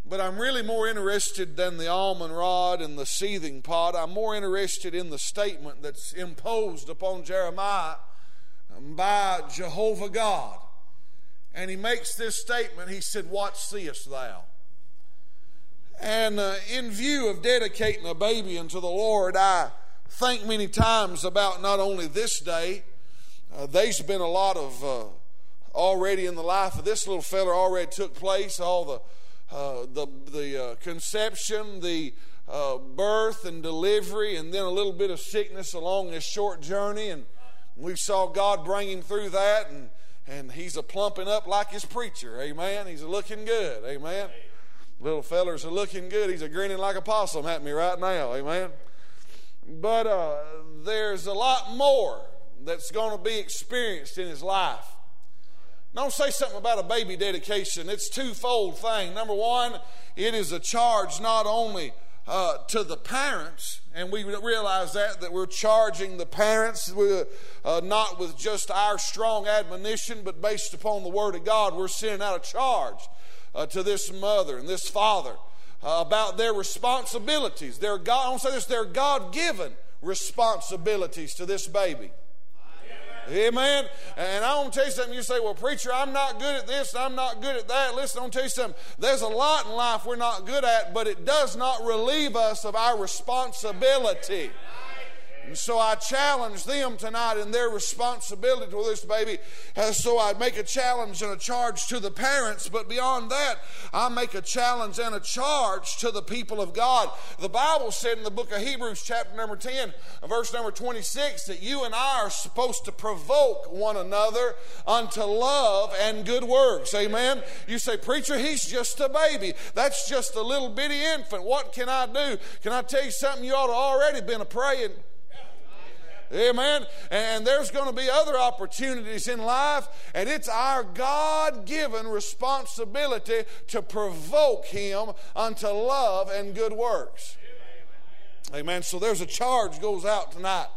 But I'm really more interested than the almond rod and the seething pot. I'm more interested in the statement that's imposed upon Jeremiah by Jehovah God. And he makes this statement. He said, What seest thou? And uh, in view of dedicating a baby unto the Lord, I think many times about not only this day, uh, there's been a lot of uh, already in the life of this little fella already took place, all the uh, the, the uh, conception, the uh, birth and delivery, and then a little bit of sickness along this short journey. And we saw God bring him through that, and, and he's a plumping up like his preacher. Amen. He's a looking good. Amen. Little feller's a looking good. He's a grinning like a possum at me right now. Amen. But uh, there's a lot more that's going to be experienced in his life. Don't say something about a baby dedication. It's twofold thing. Number one, it is a charge not only uh, to the parents, and we realize that that we're charging the parents uh, not with just our strong admonition, but based upon the Word of God. We're sending out a charge uh, to this mother and this father uh, about their responsibilities. Their God, I to say this: their God-given responsibilities to this baby. Amen. And I want to tell you something. You say, well, preacher, I'm not good at this, I'm not good at that. Listen, I want to tell you something. There's a lot in life we're not good at, but it does not relieve us of our responsibility. And so I challenge them tonight in their responsibility to this baby. And so I make a challenge and a charge to the parents, but beyond that, I make a challenge and a charge to the people of God. The Bible said in the book of Hebrews, chapter number 10, verse number 26, that you and I are supposed to provoke one another unto love and good works. Amen. You say, Preacher, he's just a baby. That's just a little bitty infant. What can I do? Can I tell you something? You ought to already been a praying. Amen. And there's going to be other opportunities in life, and it's our God given responsibility to provoke Him unto love and good works. Amen. So there's a charge goes out tonight.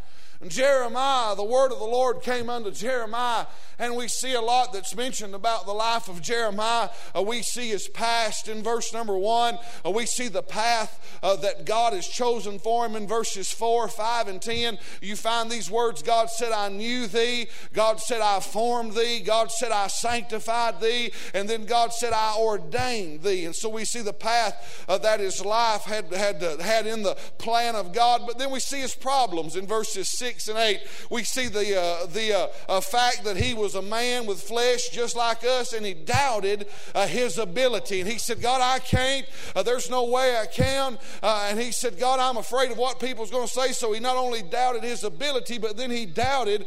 Jeremiah, the word of the Lord came unto Jeremiah and we see a lot that's mentioned about the life of Jeremiah. Uh, we see his past in verse number one. Uh, we see the path uh, that God has chosen for him in verses four, five, and ten. You find these words God said, I knew thee. God said, I formed thee. God said, I sanctified thee. And then God said, I ordained thee. And so we see the path uh, that his life had, had, uh, had in the plan of God. But then we see his problems in verses 6 6 and 8, we see the, uh, the uh, uh, fact that he was a man with flesh just like us, and he doubted uh, his ability. And he said, God, I can't. Uh, there's no way I can. And he said, God, I'm afraid of what people's going to say. So he not only doubted his ability, but then he doubted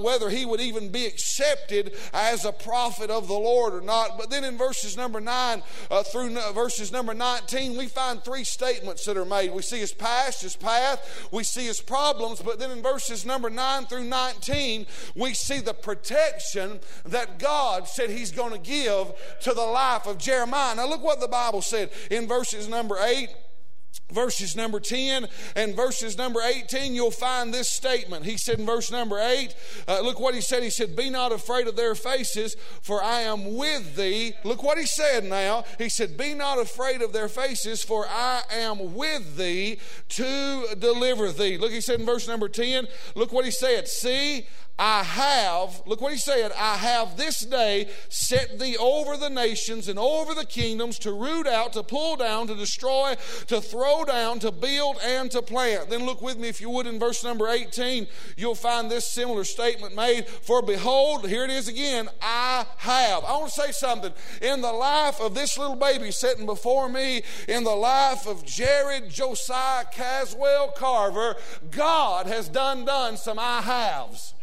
whether he would even be accepted as a prophet of the Lord or not. But then in verses number 9 through verses number 19, we find three statements that are made. We see his past, his path, we see his problems, but then in verses number 9 through 19, we see the protection that God said he's going to give to the life of Jeremiah. Now, look what the Bible said in verses number 8 verses number 10 and verses number 18 you'll find this statement. He said in verse number 8 uh, look what he said. He said be not afraid of their faces for i am with thee. Look what he said now. He said be not afraid of their faces for i am with thee to deliver thee. Look he said in verse number 10 look what he said. See I have, look what he said, I have this day set thee over the nations and over the kingdoms to root out, to pull down, to destroy, to throw down, to build, and to plant. Then look with me, if you would, in verse number 18, you'll find this similar statement made For behold, here it is again, I have. I want to say something. In the life of this little baby sitting before me, in the life of Jared Josiah Caswell Carver, God has done done some I haves.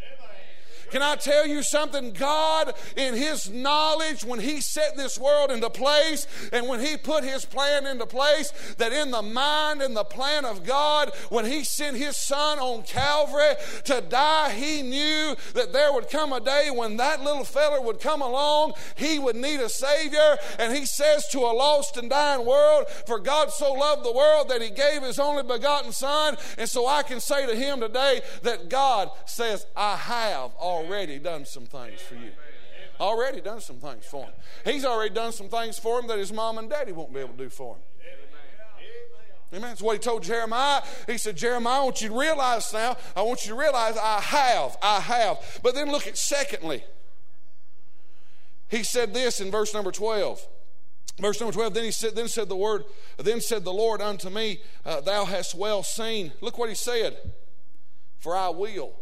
Can I tell you something? God, in His knowledge, when He set this world into place and when He put His plan into place, that in the mind and the plan of God, when He sent His Son on Calvary to die, He knew that there would come a day when that little feller would come along, he would need a Savior. And He says to a lost and dying world, For God so loved the world that He gave His only begotten Son. And so I can say to Him today that God says, I have already already done some things for you. Already done some things for him. He's already done some things for him that his mom and daddy won't be able to do for him. Amen. That's what he told Jeremiah. He said, Jeremiah, I want you to realize now, I want you to realize I have, I have. But then look at secondly. He said this in verse number 12. Verse number 12, then he said, then said the word, then said the Lord unto me, uh, Thou hast well seen. Look what he said. For I will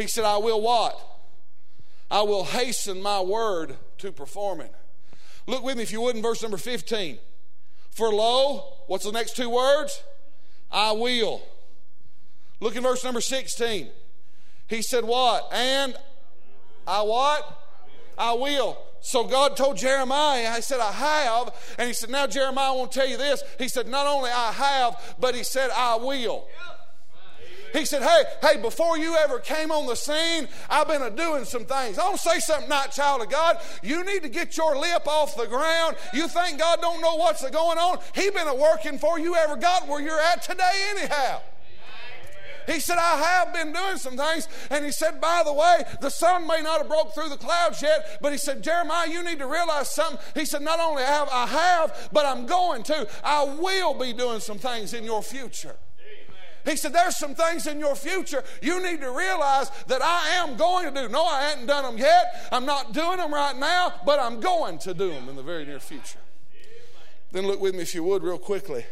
he said, I will what? I will hasten my word to perform it. Look with me, if you would, in verse number 15. For lo, what's the next two words? I will. Look in verse number 16. He said, What? And I what? I will. So God told Jeremiah, I said, I have. And he said, Now, Jeremiah, I want tell you this. He said, Not only I have, but he said, I will. He said, Hey, hey, before you ever came on the scene, I've been a doing some things. I to say something not child of God. You need to get your lip off the ground. You think God don't know what's going on? He been a working for you ever got where you're at today anyhow. He said, I have been doing some things. And he said, by the way, the sun may not have broke through the clouds yet, but he said, Jeremiah, you need to realize something. He said, not only have I have, but I'm going to. I will be doing some things in your future. He said, There's some things in your future you need to realize that I am going to do. No, I hadn't done them yet. I'm not doing them right now, but I'm going to do them in the very near future. Then look with me, if you would, real quickly.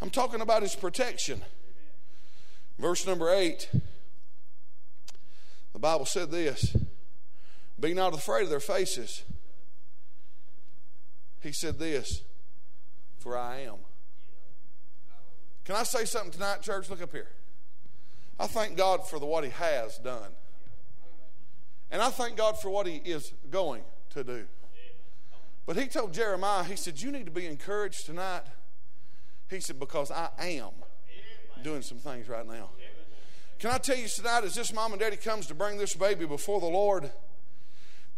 I'm talking about his protection. Verse number eight. The Bible said this Be not afraid of their faces. He said this, For I am. Can I say something tonight, church? Look up here. I thank God for the, what He has done. And I thank God for what He is going to do. But He told Jeremiah, He said, You need to be encouraged tonight. He said, Because I am doing some things right now. Can I tell you tonight, as this mom and daddy comes to bring this baby before the Lord,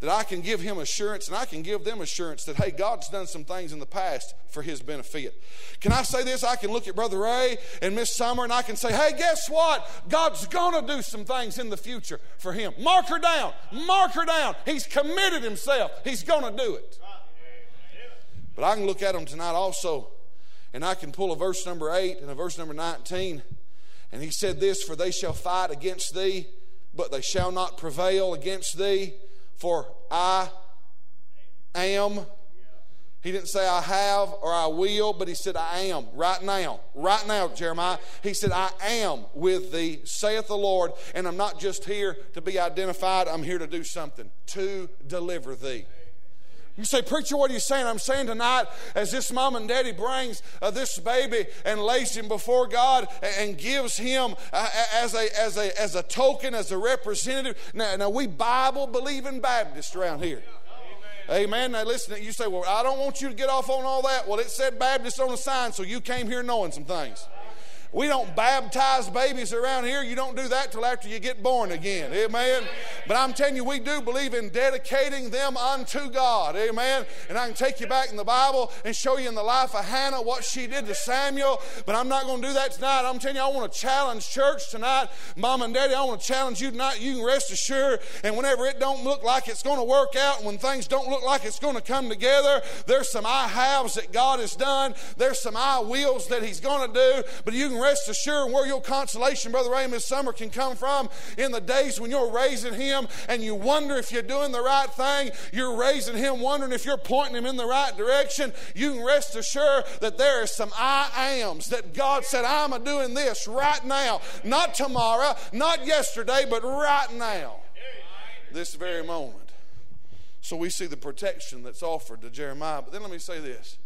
that I can give him assurance and I can give them assurance that, hey, God's done some things in the past for his benefit. Can I say this? I can look at Brother Ray and Miss Summer and I can say, hey, guess what? God's going to do some things in the future for him. Mark her down. Mark her down. He's committed himself. He's going to do it. But I can look at them tonight also and I can pull a verse number 8 and a verse number 19. And he said this, For they shall fight against thee, but they shall not prevail against thee for I am. He didn't say I have or I will, but he said I am right now. Right now, Jeremiah. He said, I am with thee, saith the Lord, and I'm not just here to be identified, I'm here to do something, to deliver thee. You say, Preacher, what are you saying? I'm saying tonight, as this mom and daddy brings uh, this baby and lays him before God and, and gives him uh, as, a, as, a, as a token, as a representative. Now, now we Bible believing Baptists around here. Amen. Now listen, you say, well, I don't want you to get off on all that. Well, it said Baptist on the sign, so you came here knowing some things. We don't baptize babies around here. You don't do that till after you get born again. Amen. But I'm telling you, we do believe in dedicating them unto God. Amen. And I can take you back in the Bible and show you in the life of Hannah what she did to Samuel. But I'm not going to do that tonight. I'm telling you, I want to challenge church tonight. Mom and Daddy, I want to challenge you tonight. You can rest assured. And whenever it don't look like it's going to work out, and when things don't look like it's going to come together, there's some I haves that God has done. There's some I wills that He's going to do. But you can rest assured where your consolation, Brother this summer can come from in the days when you're raising him and you wonder if you're doing the right thing. You're raising him, wondering if you're pointing him in the right direction. You can rest assured that there is some I ams that God said, I'm a doing this right now. Not tomorrow, not yesterday, but right now. This very moment. So we see the protection that's offered to Jeremiah. But then let me say this.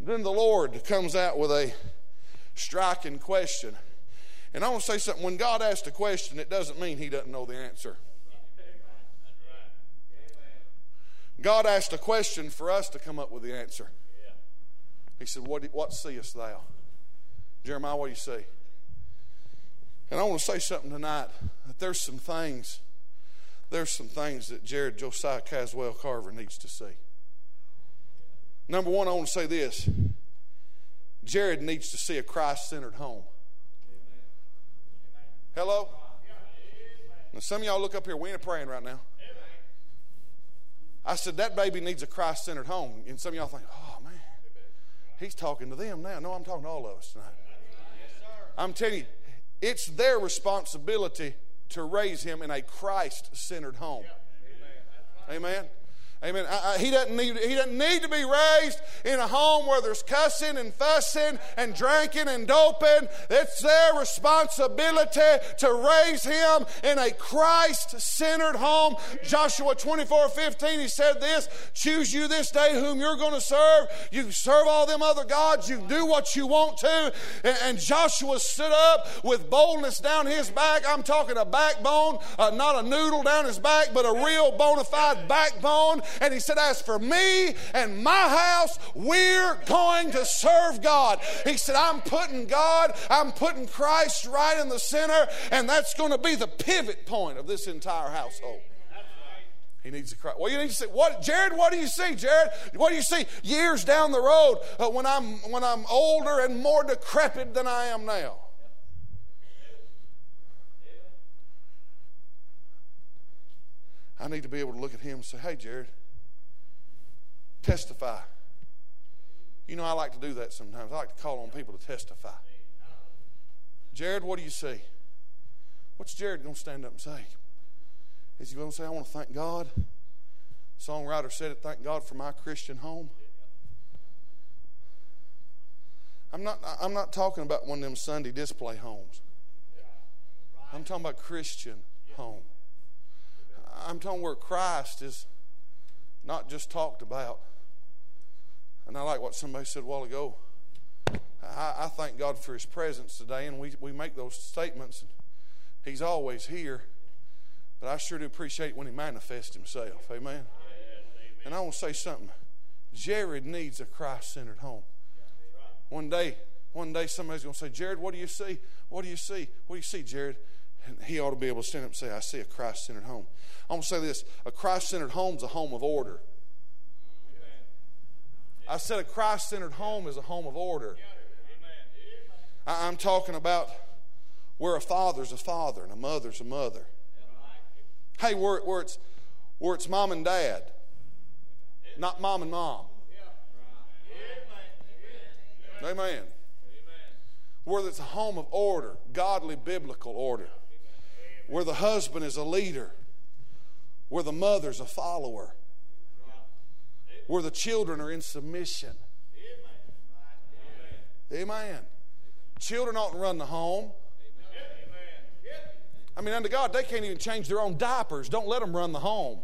Then the Lord comes out with a striking question. And I want to say something. When God asks a question, it doesn't mean He doesn't know the answer. God asked a question for us to come up with the answer. He said, What, what seest thou? Jeremiah, what do you see? And I want to say something tonight that there's some things, there's some things that Jared Josiah Caswell Carver needs to see. Number one, I want to say this Jared needs to see a Christ centered home. Hello? Now, some of y'all look up here, we ain't praying right now. I said, that baby needs a Christ centered home. And some of y'all think, oh, man, he's talking to them now. No, I'm talking to all of us tonight. I'm telling you, it's their responsibility to raise him in a Christ centered home. Amen. Amen. I, I, he, doesn't need, he doesn't need to be raised in a home where there's cussing and fussing and drinking and doping. It's their responsibility to raise him in a Christ centered home. Joshua 24 15, he said this Choose you this day whom you're going to serve. You serve all them other gods. You do what you want to. And, and Joshua stood up with boldness down his back. I'm talking a backbone, uh, not a noodle down his back, but a real bona fide backbone and he said, As for me and my house, we're going to serve God. He said, I'm putting God, I'm putting Christ right in the center, and that's going to be the pivot point of this entire household. He needs to cry. Well, you need to say, what, Jared? What do you see, Jared? What do you see years down the road uh, when I'm when I'm older and more decrepit than I am now? I need to be able to look at him and say, "Hey, Jared, testify. You know, I like to do that sometimes. I like to call on people to testify. Jared, what do you see? What's Jared going to stand up and say? Is he going to say, I want to thank God? The songwriter said it, thank God for my Christian home. I'm not, I'm not talking about one of them Sunday display homes. I'm talking about Christian home. I'm talking where Christ is not just talked about, and I like what somebody said a while ago. I, I thank God for His presence today, and we, we make those statements. He's always here, but I sure do appreciate when He manifests Himself. Amen. And I want to say something. Jared needs a Christ centered home. One day, one day somebody's going to say, Jared, what do you see? What do you see? What do you see, Jared? He ought to be able to stand up and say, I see a Christ centered home. I'm going to say this a Christ centered home is a home of order. I said a Christ centered home is a home of order. I'm talking about where a father's a father and a mother's a mother. Hey, where, where, it's, where it's mom and dad, not mom and mom. Amen. Where it's a home of order, godly biblical order. Where the husband is a leader, where the mother's a follower where the children are in submission. Amen. Children ought to run the home. I mean, under God, they can't even change their own diapers. Don't let them run the home.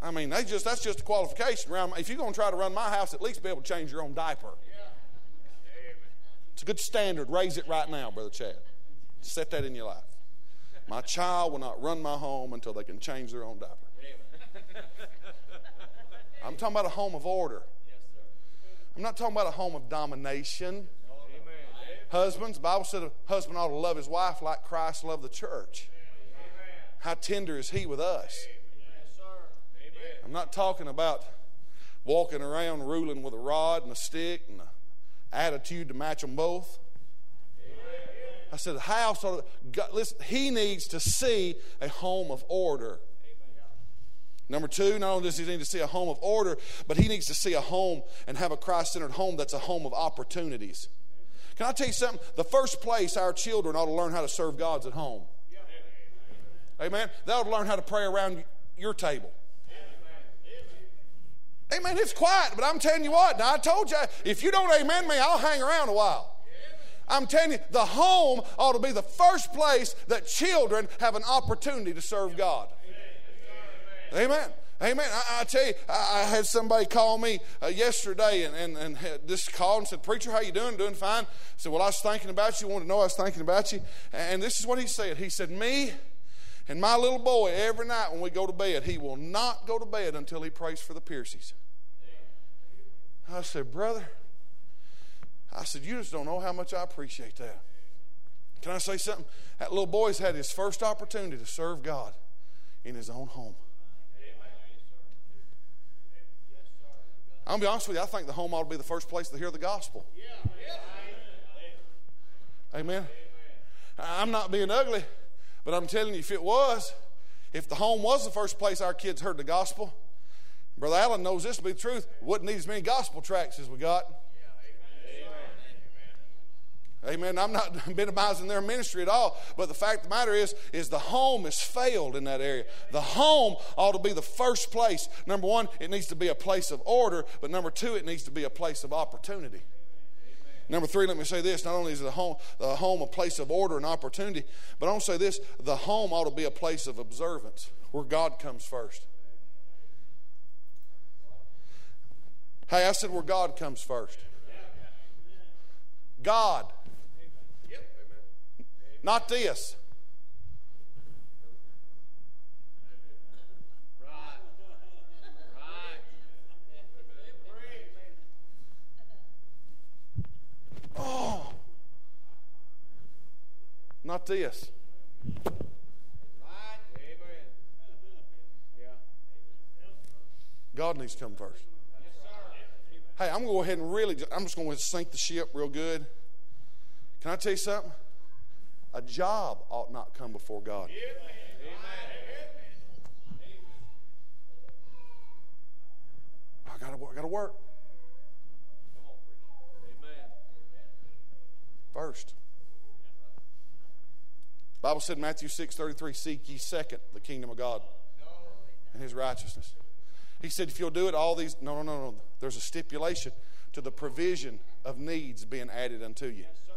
I mean, they just that's just a qualification. If you're going to try to run my house, at least be able to change your own diaper. It's a good standard. Raise it right now, Brother Chad. Set that in your life. My child will not run my home until they can change their own diaper. I'm talking about a home of order. I'm not talking about a home of domination. Husbands, the Bible said a husband ought to love his wife like Christ loved the church. How tender is he with us? I'm not talking about walking around ruling with a rod and a stick and an attitude to match them both. I said, the house, God, listen, he needs to see a home of order. Number two, not only does he need to see a home of order, but he needs to see a home and have a Christ centered home that's a home of opportunities. Can I tell you something? The first place our children ought to learn how to serve God's at home. Amen. They ought to learn how to pray around your table. Amen. It's quiet, but I'm telling you what. Now I told you, if you don't amen me, I'll hang around a while. I'm telling you, the home ought to be the first place that children have an opportunity to serve God. Amen. Amen. I, I tell you, I, I, had somebody call me uh, yesterday and, and, and just called and said, Preacher, how you doing? Doing fine. I said, Well, I was thinking about you. Wanted to know I was thinking about you. And this is what he said. He said, Me and my little boy, every night when we go to bed, he will not go to bed until he prays for the Pearcys. I said, Brother, I said, You just don't know how much I appreciate that. Can I say something? That little boy's had his first opportunity to serve God in his own home. I'm to be honest with you, I think the home ought to be the first place to hear the gospel. Amen. I'm not being ugly, but I'm telling you, if it was, if the home was the first place our kids heard the gospel, Brother Allen knows this to be the truth, wouldn't need as many gospel tracts as we got. Amen. I'm not *laughs* minimizing their ministry at all, but the fact of the matter is, is the home has failed in that area. The home ought to be the first place. Number one, it needs to be a place of order, but number two, it needs to be a place of opportunity. Number three, let me say this: not only is the home, the home a place of order and opportunity, but I want to say this: the home ought to be a place of observance, where God comes first. Hey, I said where God comes first. God. Not this. Oh. Not this. God needs to come first. Hey, I'm going to go ahead and really, I'm just going to sink the ship real good. Can I tell you something? A job ought not come before God. I got to I got to work. First. Bible said in Matthew 6 33, seek ye second the kingdom of God and his righteousness. He said, if you'll do it, all these. No, no, no, no. There's a stipulation to the provision of needs being added unto you. Yes, sir.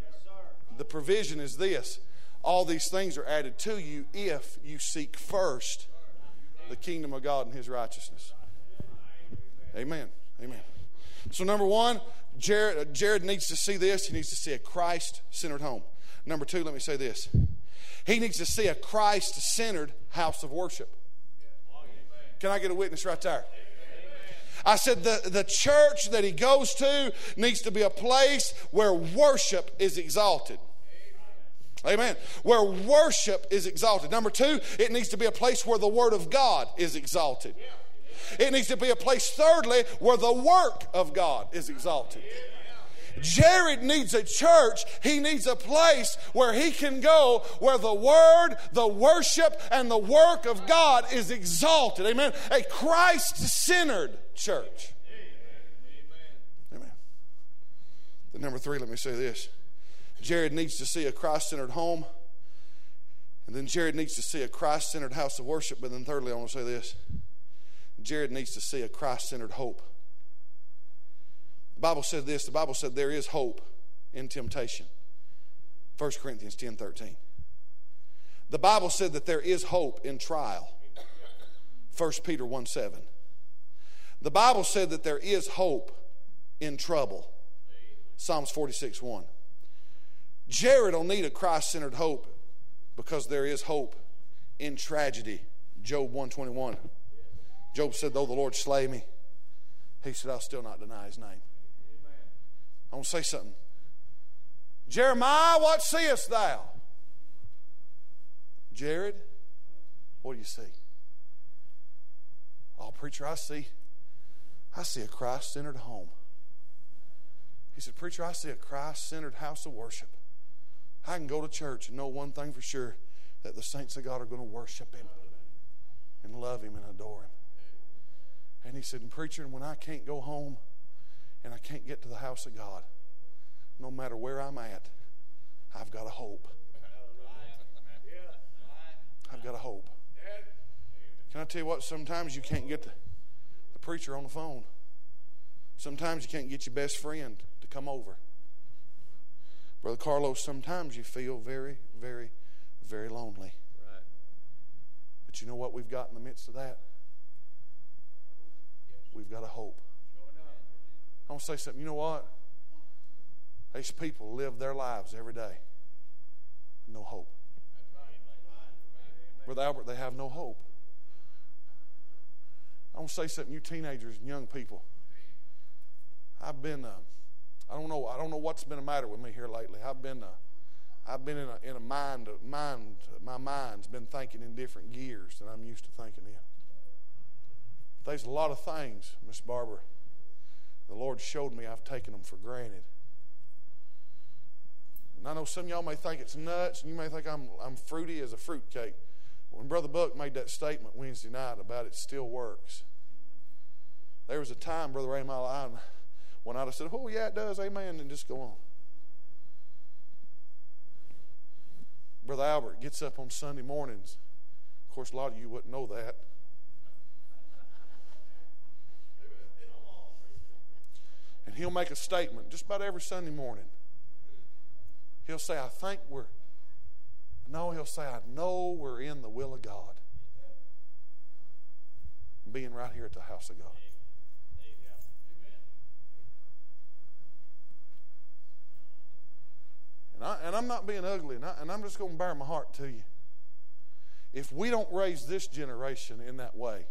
Yes, sir. The provision is this all these things are added to you if you seek first the kingdom of God and his righteousness. Amen. Amen. So, number one, Jared, uh, Jared needs to see this. He needs to see a Christ centered home. Number two, let me say this. He needs to see a Christ centered house of worship. Can I get a witness right there? I said the, the church that he goes to needs to be a place where worship is exalted. Amen. Where worship is exalted. Number two, it needs to be a place where the Word of God is exalted. It needs to be a place, thirdly, where the work of God is exalted. Jared needs a church. He needs a place where he can go where the word, the worship, and the work of God is exalted. Amen. A Christ centered church. Amen. Amen. Then, number three, let me say this Jared needs to see a Christ centered home And then Jared needs to see a Christ centered house of worship. But then, thirdly, I want to say this Jared needs to see a Christ centered hope. The Bible said this the Bible said there is hope in temptation. 1 Corinthians 10 13. The Bible said that there is hope in trial. 1 Peter 1 7. The Bible said that there is hope in trouble. Psalms 46 1. Jared will need a Christ centered hope because there is hope in tragedy. Job 121. Job said, Though the Lord slay me, he said, I'll still not deny his name. I want to say something. Jeremiah, what seest thou? Jared, what do you see? Oh, preacher, I see, I see a Christ-centered home. He said, Preacher, I see a Christ-centered house of worship. I can go to church and know one thing for sure that the saints of God are going to worship Him and love Him and adore Him. And he said, and Preacher, when I can't go home and I can't get to the house of God, no matter where I'm at, I've got a hope. I've got a hope. Can I tell you what? Sometimes you can't get the, the preacher on the phone. Sometimes you can't get your best friend to come over. Brother Carlos, sometimes you feel very, very, very lonely. Right. But you know what we've got in the midst of that? We've got a hope. I want to say something. You know what? These people live their lives every day. No hope. Brother Albert, they have no hope. I want to say something. You teenagers and young people. I've been. Uh, I don't know. I don't know what's been the matter with me here lately. I've been. Uh, I've been in a, in a mind. Mind. My mind's been thinking in different gears than I'm used to thinking in. There's a lot of things, Miss Barbara. The Lord showed me I've taken them for granted. And I know some y'all may think it's nuts, and you may think I'm, I'm fruity as a fruitcake. When Brother Buck made that statement Wednesday night about it still works, there was a time, Brother Ray, my life when I'd have said, Oh, yeah, it does, amen, and just go on. Brother Albert gets up on Sunday mornings. Of course, a lot of you wouldn't know that. And he'll make a statement just about every Sunday morning. He'll say, I think we're, no, he'll say, I know we're in the will of God. Being right here at the house of God. And, I, and I'm not being ugly, and, I, and I'm just going to bare my heart to you. If we don't raise this generation in that way,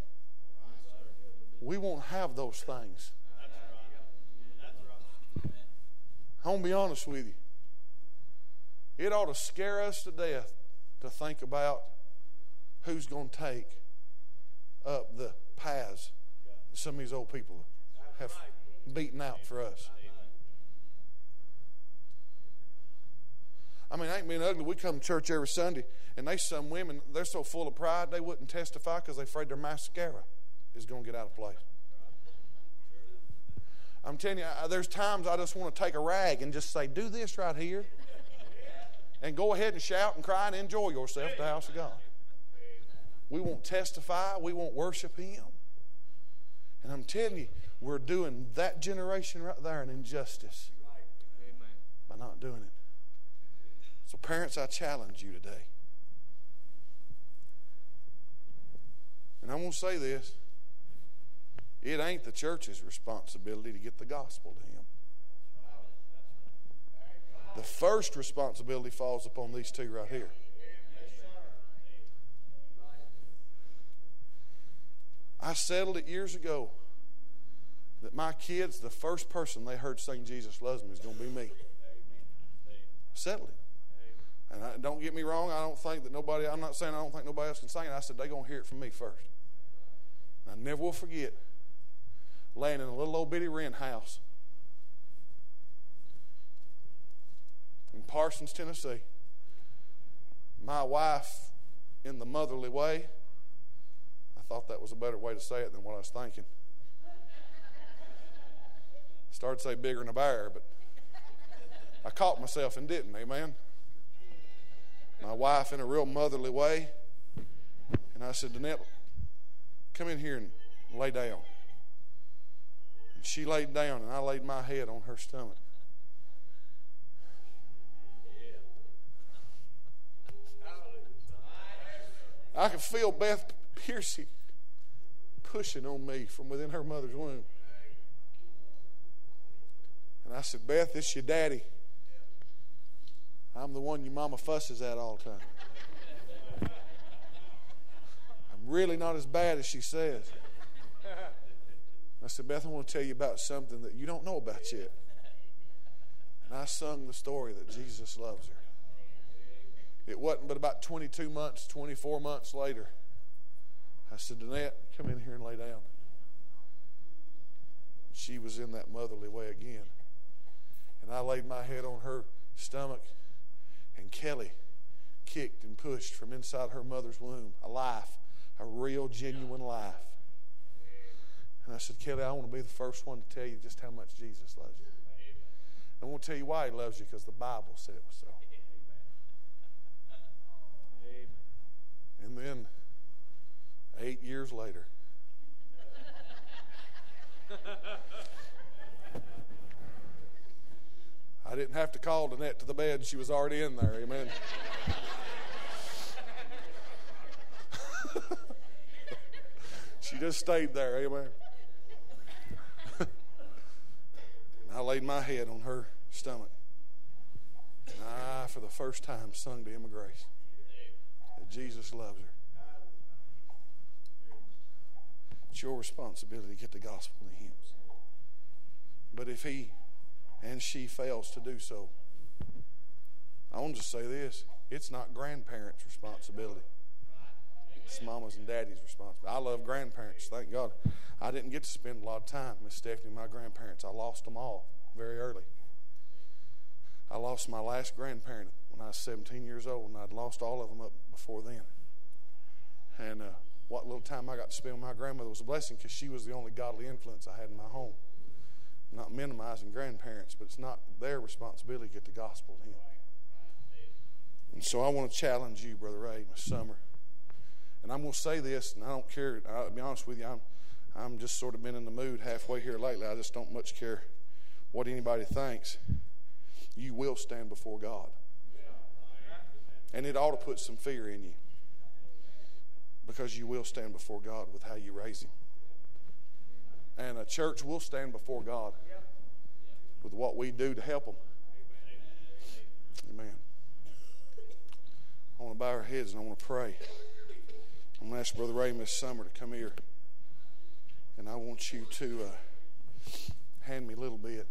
we won't have those things. I'm going to be honest with you. It ought to scare us to death to think about who's going to take up the paths some of these old people have beaten out for us. I mean, I ain't being ugly. We come to church every Sunday, and they some women, they're so full of pride, they wouldn't testify because they're afraid their mascara is going to get out of place. I'm telling you, there's times I just want to take a rag and just say, do this right here. And go ahead and shout and cry and enjoy yourself the house of God. We won't testify, we won't worship Him. And I'm telling you, we're doing that generation right there an injustice by not doing it. So, parents, I challenge you today. And I'm going to say this it ain't the church's responsibility to get the gospel to him. The first responsibility falls upon these two right here. I settled it years ago that my kids, the first person they heard sing Jesus Loves Me is going to be me. Settled it. And I, don't get me wrong, I don't think that nobody, I'm not saying I don't think nobody else can sing it. I said they're going to hear it from me first. And I never will forget laying in a little old bitty rent house in Parsons, Tennessee. My wife, in the motherly way, I thought that was a better way to say it than what I was thinking. Started to say bigger than a bear, but I caught myself and didn't, amen. my wife in a real motherly way. And I said, Danette, come in here and lay down. She laid down, and I laid my head on her stomach. I could feel Beth Pearcy pushing on me from within her mother's womb. And I said, Beth, this your daddy. I'm the one your mama fusses at all the time. I'm really not as bad as she says. I said, Beth, I want to tell you about something that you don't know about yet. And I sung the story that Jesus loves her. It wasn't but about 22 months, 24 months later. I said, Danette, come in here and lay down. She was in that motherly way again. And I laid my head on her stomach, and Kelly kicked and pushed from inside her mother's womb a life, a real, genuine life. And I said, Kelly, I want to be the first one to tell you just how much Jesus loves you. I want to tell you why he loves you because the Bible said it was so. And then, eight years later, I didn't have to call Danette to the bed. She was already in there. Amen. *laughs* she just stayed there. Amen. and I laid my head on her stomach. And I, for the first time, sung to Emma Grace that Jesus loves her. It's your responsibility to get the gospel to him. But if he and she fails to do so, I want to say this it's not grandparents' responsibility. It's mama's and daddy's responsibility. I love grandparents. Thank God. I didn't get to spend a lot of time with Stephanie my grandparents. I lost them all very early. I lost my last grandparent when I was 17 years old, and I'd lost all of them up before then. And uh, what little time I got to spend with my grandmother was a blessing because she was the only godly influence I had in my home. I'm not minimizing grandparents, but it's not their responsibility to get the gospel to them. And so I want to challenge you, Brother Ray, this summer. And I'm going to say this, and I don't care. I'll be honest with you, I'm, I'm just sort of been in the mood halfway here lately. I just don't much care what anybody thinks. You will stand before God. And it ought to put some fear in you because you will stand before God with how you raise Him. And a church will stand before God with what we do to help them. Amen. I want to bow our heads and I want to pray. I'm going to ask Brother Ray this summer to come here. And I want you to uh, hand me a little bit.